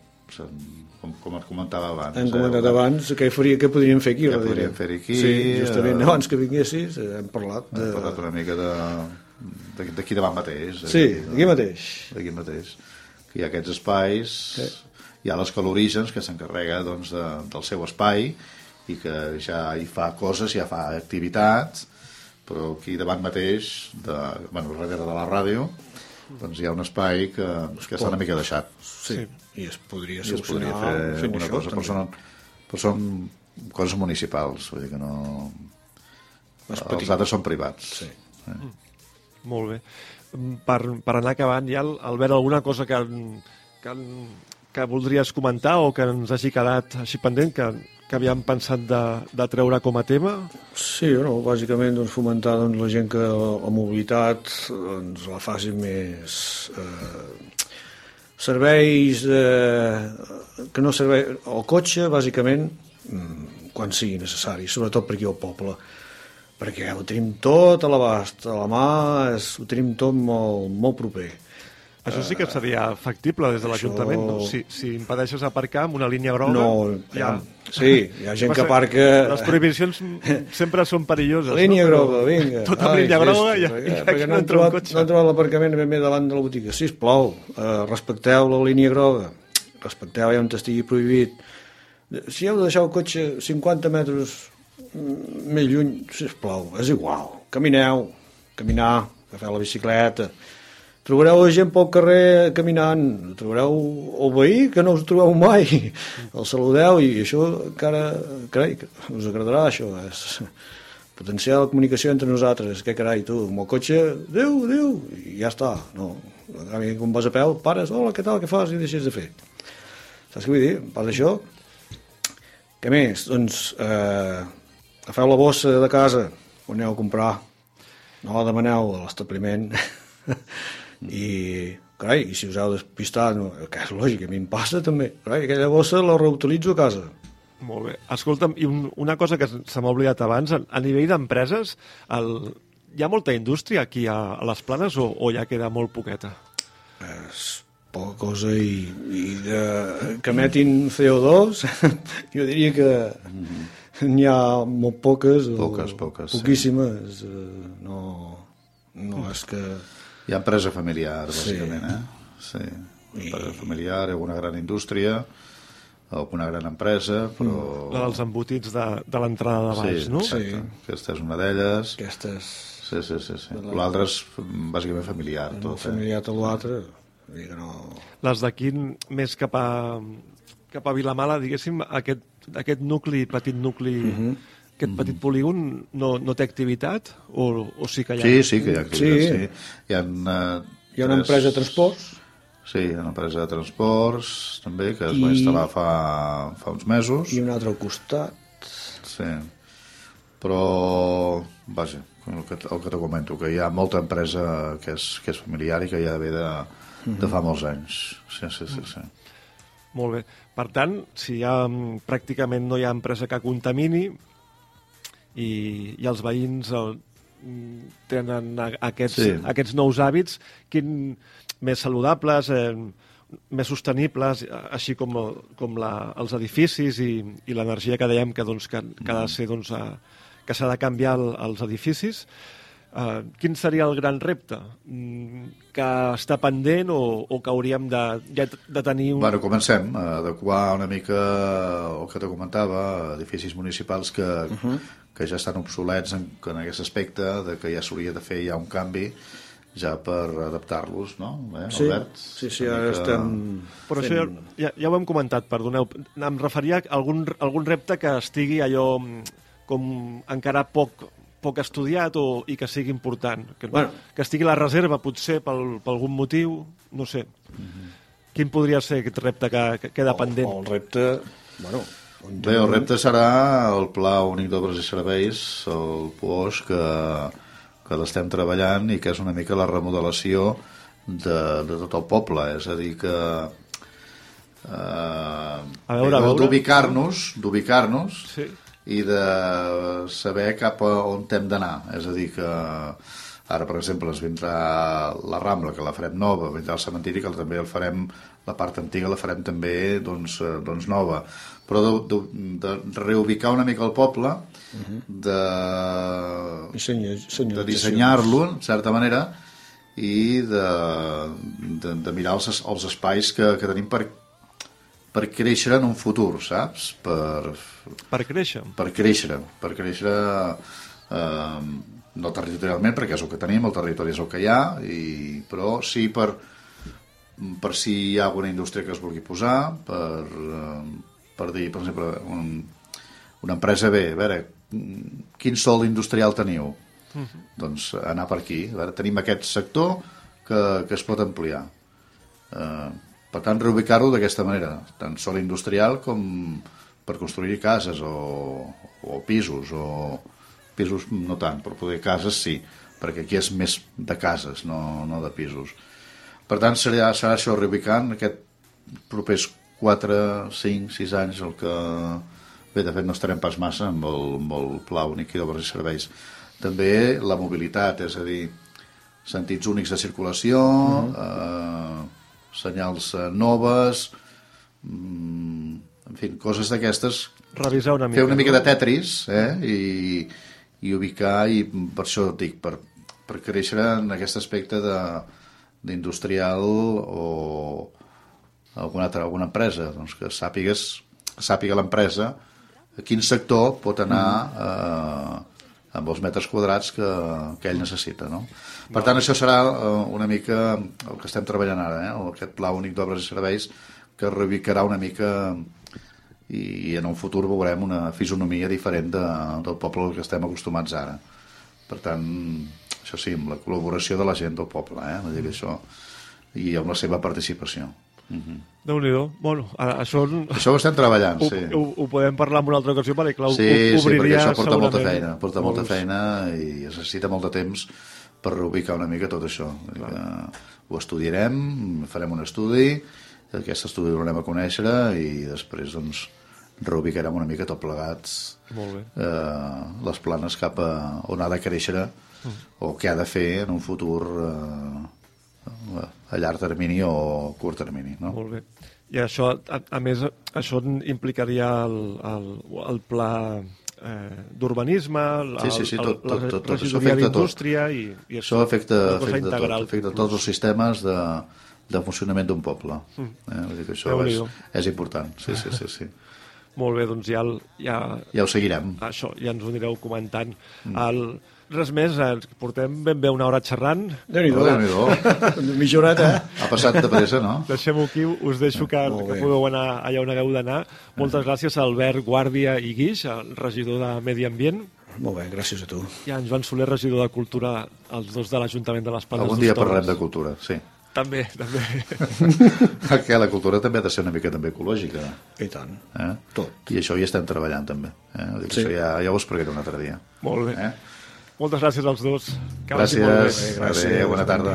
Speaker 3: com, com et comentava abans.
Speaker 2: Hem
Speaker 3: eh,
Speaker 2: comentat abans què, faria, què podríem fer aquí.
Speaker 3: Què
Speaker 2: darrere.
Speaker 3: podríem fer aquí,
Speaker 2: Sí, justament
Speaker 3: eh,
Speaker 2: abans que vinguessis eh, hem parlat de...
Speaker 3: Hem parlat una mica de de- d'aquí davant mateix.
Speaker 2: Sí,
Speaker 3: de-
Speaker 2: aquí mateix.
Speaker 3: D'aquí mateix. Que hi ha aquests espais,
Speaker 2: Sí.
Speaker 3: hi ha l'Escalorígens que s'encarrega doncs, de, del seu espai i que ja hi fa coses, ja fa activitats, però aquí davant mateix, de, bueno, darrere de la ràdio, doncs hi ha un espai que, que està una mica deixat.
Speaker 2: Sí. sí. I es podria
Speaker 3: I es podria
Speaker 2: solucionar
Speaker 3: fer
Speaker 2: fent
Speaker 3: alguna
Speaker 2: això,
Speaker 3: cosa, però són, però són coses municipals, vull dir que no... Els altres són privats.
Speaker 2: Sí.
Speaker 1: Molt bé. Mm, Per, per anar acabant, ja, Albert, alguna cosa que, que, que voldries comentar o que ens hagi quedat així pendent, que, que havíem pensat de, de treure com a tema?
Speaker 2: Sí, no, bàsicament doncs, fomentar doncs, la gent que la mobilitat doncs, la faci més... Eh, serveis eh, que no servei... El cotxe, bàsicament, mm, quan sigui necessari, sobretot per aquí al poble, perquè ho tenim tot a l'abast, a la mà, ho tenim tot molt, molt proper.
Speaker 1: Això sí que seria factible des de l'Ajuntament, no? Si, si impedeixes aparcar amb una línia groga...
Speaker 2: No, ja, sí, hi ha gent que aparca...
Speaker 1: Les prohibicions sempre són perilloses.
Speaker 2: Línia
Speaker 1: no?
Speaker 2: groga, vinga.
Speaker 1: Tota
Speaker 2: Ai,
Speaker 1: línia groga i, i aquí no
Speaker 2: no
Speaker 1: entra un
Speaker 2: trobat,
Speaker 1: cotxe.
Speaker 2: no han trobat l'aparcament ben bé davant de la botiga. Sisplau, eh, respecteu la línia groga. Respecteu allà on estigui prohibit. Si heu de deixar el cotxe 50 metres mm, més lluny, sisplau, és igual. Camineu, caminar, agafeu la bicicleta. Trobareu la gent pel carrer caminant, trobareu el veí que no us trobeu mai, el saludeu i això encara, carai, que us agradarà això, és potenciar la comunicació entre nosaltres, que carai, tu, amb el cotxe, adéu, adéu, i ja està, no, quan vas a peu, pares, hola, què tal, què fas, i deixes de fer. Saps què vull dir? A part d'això, què més? Doncs, eh, agafeu la bossa de casa, on aneu a comprar, no la demaneu a l'establiment, i, carai, i si us heu despistat, no, que és lògic, a mi em passa també, carai, aquella bossa la reutilitzo a casa.
Speaker 1: Molt bé. Escolta'm, i un, una cosa que se m'ha oblidat abans, a, a nivell d'empreses, el... hi ha molta indústria aquí a, a les planes o, o ja queda molt poqueta?
Speaker 2: és poca cosa i, i de, que emetin CO2 jo diria que n'hi ha molt poques o
Speaker 3: Poques, poques, sí.
Speaker 2: poquíssimes eh, no, no és que
Speaker 3: Hi ha empresa familiar,
Speaker 2: Sí.
Speaker 3: bàsicament, eh? Sí. Empresa familiar, alguna gran indústria, alguna gran empresa, però...
Speaker 1: La dels embotits de, de l'entrada de baix,
Speaker 3: sí,
Speaker 1: no?
Speaker 2: Sí.
Speaker 3: Aquesta és una d'elles.
Speaker 2: aquestes
Speaker 3: Sí, sí, sí. sí. L'altre és bàsicament familiar.
Speaker 2: no
Speaker 3: Tot, eh?
Speaker 2: familiar l'altre vull dir que no...
Speaker 1: Les d'aquí més cap a, cap a Vilamala, diguéssim, aquest, aquest nucli, petit nucli,
Speaker 2: Mhm.
Speaker 1: Aquest petit polígon, no, no té activitat? O, o sí que hi ha?
Speaker 3: Sí, sí, que hi ha activitats,
Speaker 2: Sí.
Speaker 3: sí. Hi ha, uh,
Speaker 2: hi ha una empresa de transports
Speaker 3: Sí, hi ha una empresa de transports, també, que es
Speaker 2: I-
Speaker 3: va instal·lar fa, fa uns mesos.
Speaker 2: i un altre al costat
Speaker 3: Sí. Però, vaja, el que, el que te comento, que hi ha molta empresa que és, que és familiar i que ja ve de, de fa molts anys. Sí, sí, sí. sí.
Speaker 1: Molt bé. Per tant, si ha, mm, pràcticament no hi ha empresa que contamini i, i els veïns el, mm, tenen a- aquests,
Speaker 3: Sí.
Speaker 1: aquests nous hàbits quin, més saludables, eh, més sostenibles, eh, així com, com la, els edificis i, i l'energia que dèiem que, doncs, que, que ha de ser doncs, a, que s'ha de canviar el, els edificis. Uh, quin seria el gran repte? Mm, que està pendent o, o que hauríem de, ja de tenir un...
Speaker 3: Bueno, comencem a adequar una mica el que te comentava, edificis municipals que, uh -huh. Que ja estan obsolets en, en aquest aspecte, de que ja s'hauria de fer ja un canvi ja per adaptar-los, no? Eh,
Speaker 2: sí,
Speaker 3: Albert?
Speaker 2: sí, sí, ara
Speaker 3: mica-
Speaker 2: estem
Speaker 1: Però això ja, ja, ja ho hem comentat, perdoneu. Em referia a algun, algun repte que estigui allò mm, com encara poc, poc estudiat o, i que sigui important. Que,
Speaker 2: Bueno.
Speaker 1: que estigui a la reserva, potser, pel, per algun motiu, no sé. Quin podria ser aquest repte que, que queda pendent?
Speaker 2: el, el repte bueno,
Speaker 3: Bé, el repte serà el Pla Únic d'Obres i Serveis, el POS, que, que l'estem treballant i que és una mica la remodelació de, de tot el poble. És a dir, que... Eh,
Speaker 1: A veure, a veure.
Speaker 3: d'ubicar-nos d'ubicar-nos
Speaker 1: Sí.
Speaker 3: i de saber cap a on hem d'anar. És a dir, que Ara, per exemple, ens vindrà la Rambla, que la farem nova, vindrà el cementiri, que també el farem, la part antiga la farem també doncs, eh, doncs nova. Però de, de, de reubicar una mica el poble, de,
Speaker 2: Senya, senya,
Speaker 3: de dissenyar-lo, en certa manera, i de, de, de mirar els, els espais que, que tenim per, per créixer en un futur, saps? Per,
Speaker 1: Per créixer.
Speaker 3: per créixer, per créixer eh, no territorialment, perquè és el que tenim, el territori és el que hi ha, i, però sí per, per si hi ha alguna indústria que es vulgui posar, per, eh, per dir, per exemple, un, una empresa bé, a veure, quin sol industrial teniu? Doncs anar per aquí. A veure, tenim aquest sector que, que es pot ampliar. Eh, per tant, reubicar-ho d'aquesta manera, tant sol industrial com per construir cases o, o pisos, o pisos no tant, però poder cases sí, perquè aquí és més de cases, no, no de pisos. Per tant, serà, serà això, reubicant aquest propers 4, 5, 6 anys el que... Bé, de fet, no estarem pas massa amb el, amb el Pla Únic d'Obres i Serveis. També la mobilitat, és a dir, sentits únics de circulació, eh, senyals eh, noves, mm, en fi, coses d'aquestes
Speaker 1: Revisar una mica.
Speaker 3: fer una mica de Tetris eh? I, i ubicar i per això et dic, per, per créixer en aquest aspecte de d'industrial o alguna altra alguna empresa doncs que sàpigues sàpiga l'empresa a quin sector pot anar eh, amb els metres quadrats que, que ell necessita no? per tant això serà eh, una mica el que estem treballant ara eh? aquest pla únic d'obres i serveis que reubicarà una mica i en un futur veurem una fisonomia diferent de, del poble al que estem acostumats ara. Per tant, això sí, amb la col·laboració de la gent del poble, eh? Dir això, i amb la seva participació.
Speaker 1: Déu-n'hi-do. Bueno, ara, això ho,
Speaker 3: Això ho estem treballant,
Speaker 1: ho,
Speaker 3: sí.
Speaker 1: ho, ho podem parlar en una altra ocasió, perquè clar, ho-
Speaker 3: Sí,
Speaker 1: ho,
Speaker 3: sí, perquè això porta molta feina, porta molta
Speaker 1: molts-
Speaker 3: feina i es necessita molt de temps per reubicar una mica tot això. Dir que Ho estudiarem, farem un estudi, aquest estudi l'haurem a conèixer i després doncs reubicarem una mica tot plegats
Speaker 1: Molt bé.
Speaker 3: eh, les planes cap a on ha de créixer o què ha de fer en un futur eh, a llarg termini o curt termini. No?
Speaker 1: Molt bé. I això, a, a més, això implicaria el, el, el pla eh, d'urbanisme,
Speaker 3: Sí, sí, sí, tot- tot- això afecta
Speaker 1: d'indústria i, i
Speaker 3: Això afecta,
Speaker 1: una cosa
Speaker 3: afecta, tot, afecta tots els sistemes de, de funcionament d'un poble. Eh? Vull dir que això és, és important. Sí, sí, sí, sí.
Speaker 1: Molt bé, doncs ja, el- ja,
Speaker 3: Ja ho seguirem.
Speaker 1: això, ja ens ho anireu comentant.
Speaker 3: Mm.
Speaker 1: El, res més, eh, portem ben bé una hora xerrant.
Speaker 2: Déu-n'hi-do.
Speaker 3: Déu-n'hi-do.
Speaker 2: Mitja horeta, eh?
Speaker 3: Ha passat de pressa, no?
Speaker 1: Deixem-ho aquí, us deixo que, que podeu anar allà on hagueu d'anar. Moltes gràcies a Albert Guàrdia i Guix, el regidor de Medi Ambient,
Speaker 2: Molt bé, gràcies a tu.
Speaker 1: i a en Joan Soler, regidor de Cultura, els dos de l'Ajuntament de les Planes
Speaker 3: Algun dia parlarem de cultura, sí.
Speaker 1: També, també.
Speaker 3: Que la cultura també ha de ser una mica també ecològica.
Speaker 2: I tant.
Speaker 3: Eh?
Speaker 2: Tot.
Speaker 3: I això hi estem treballant també. Eh?
Speaker 2: Sí.
Speaker 3: Això ja, ja ho explicaré un altre dia.
Speaker 1: Molt bé.
Speaker 3: Eh?
Speaker 1: Moltes gràcies als dos. Que bé.
Speaker 3: Gràcies. Adéu, bona tarda.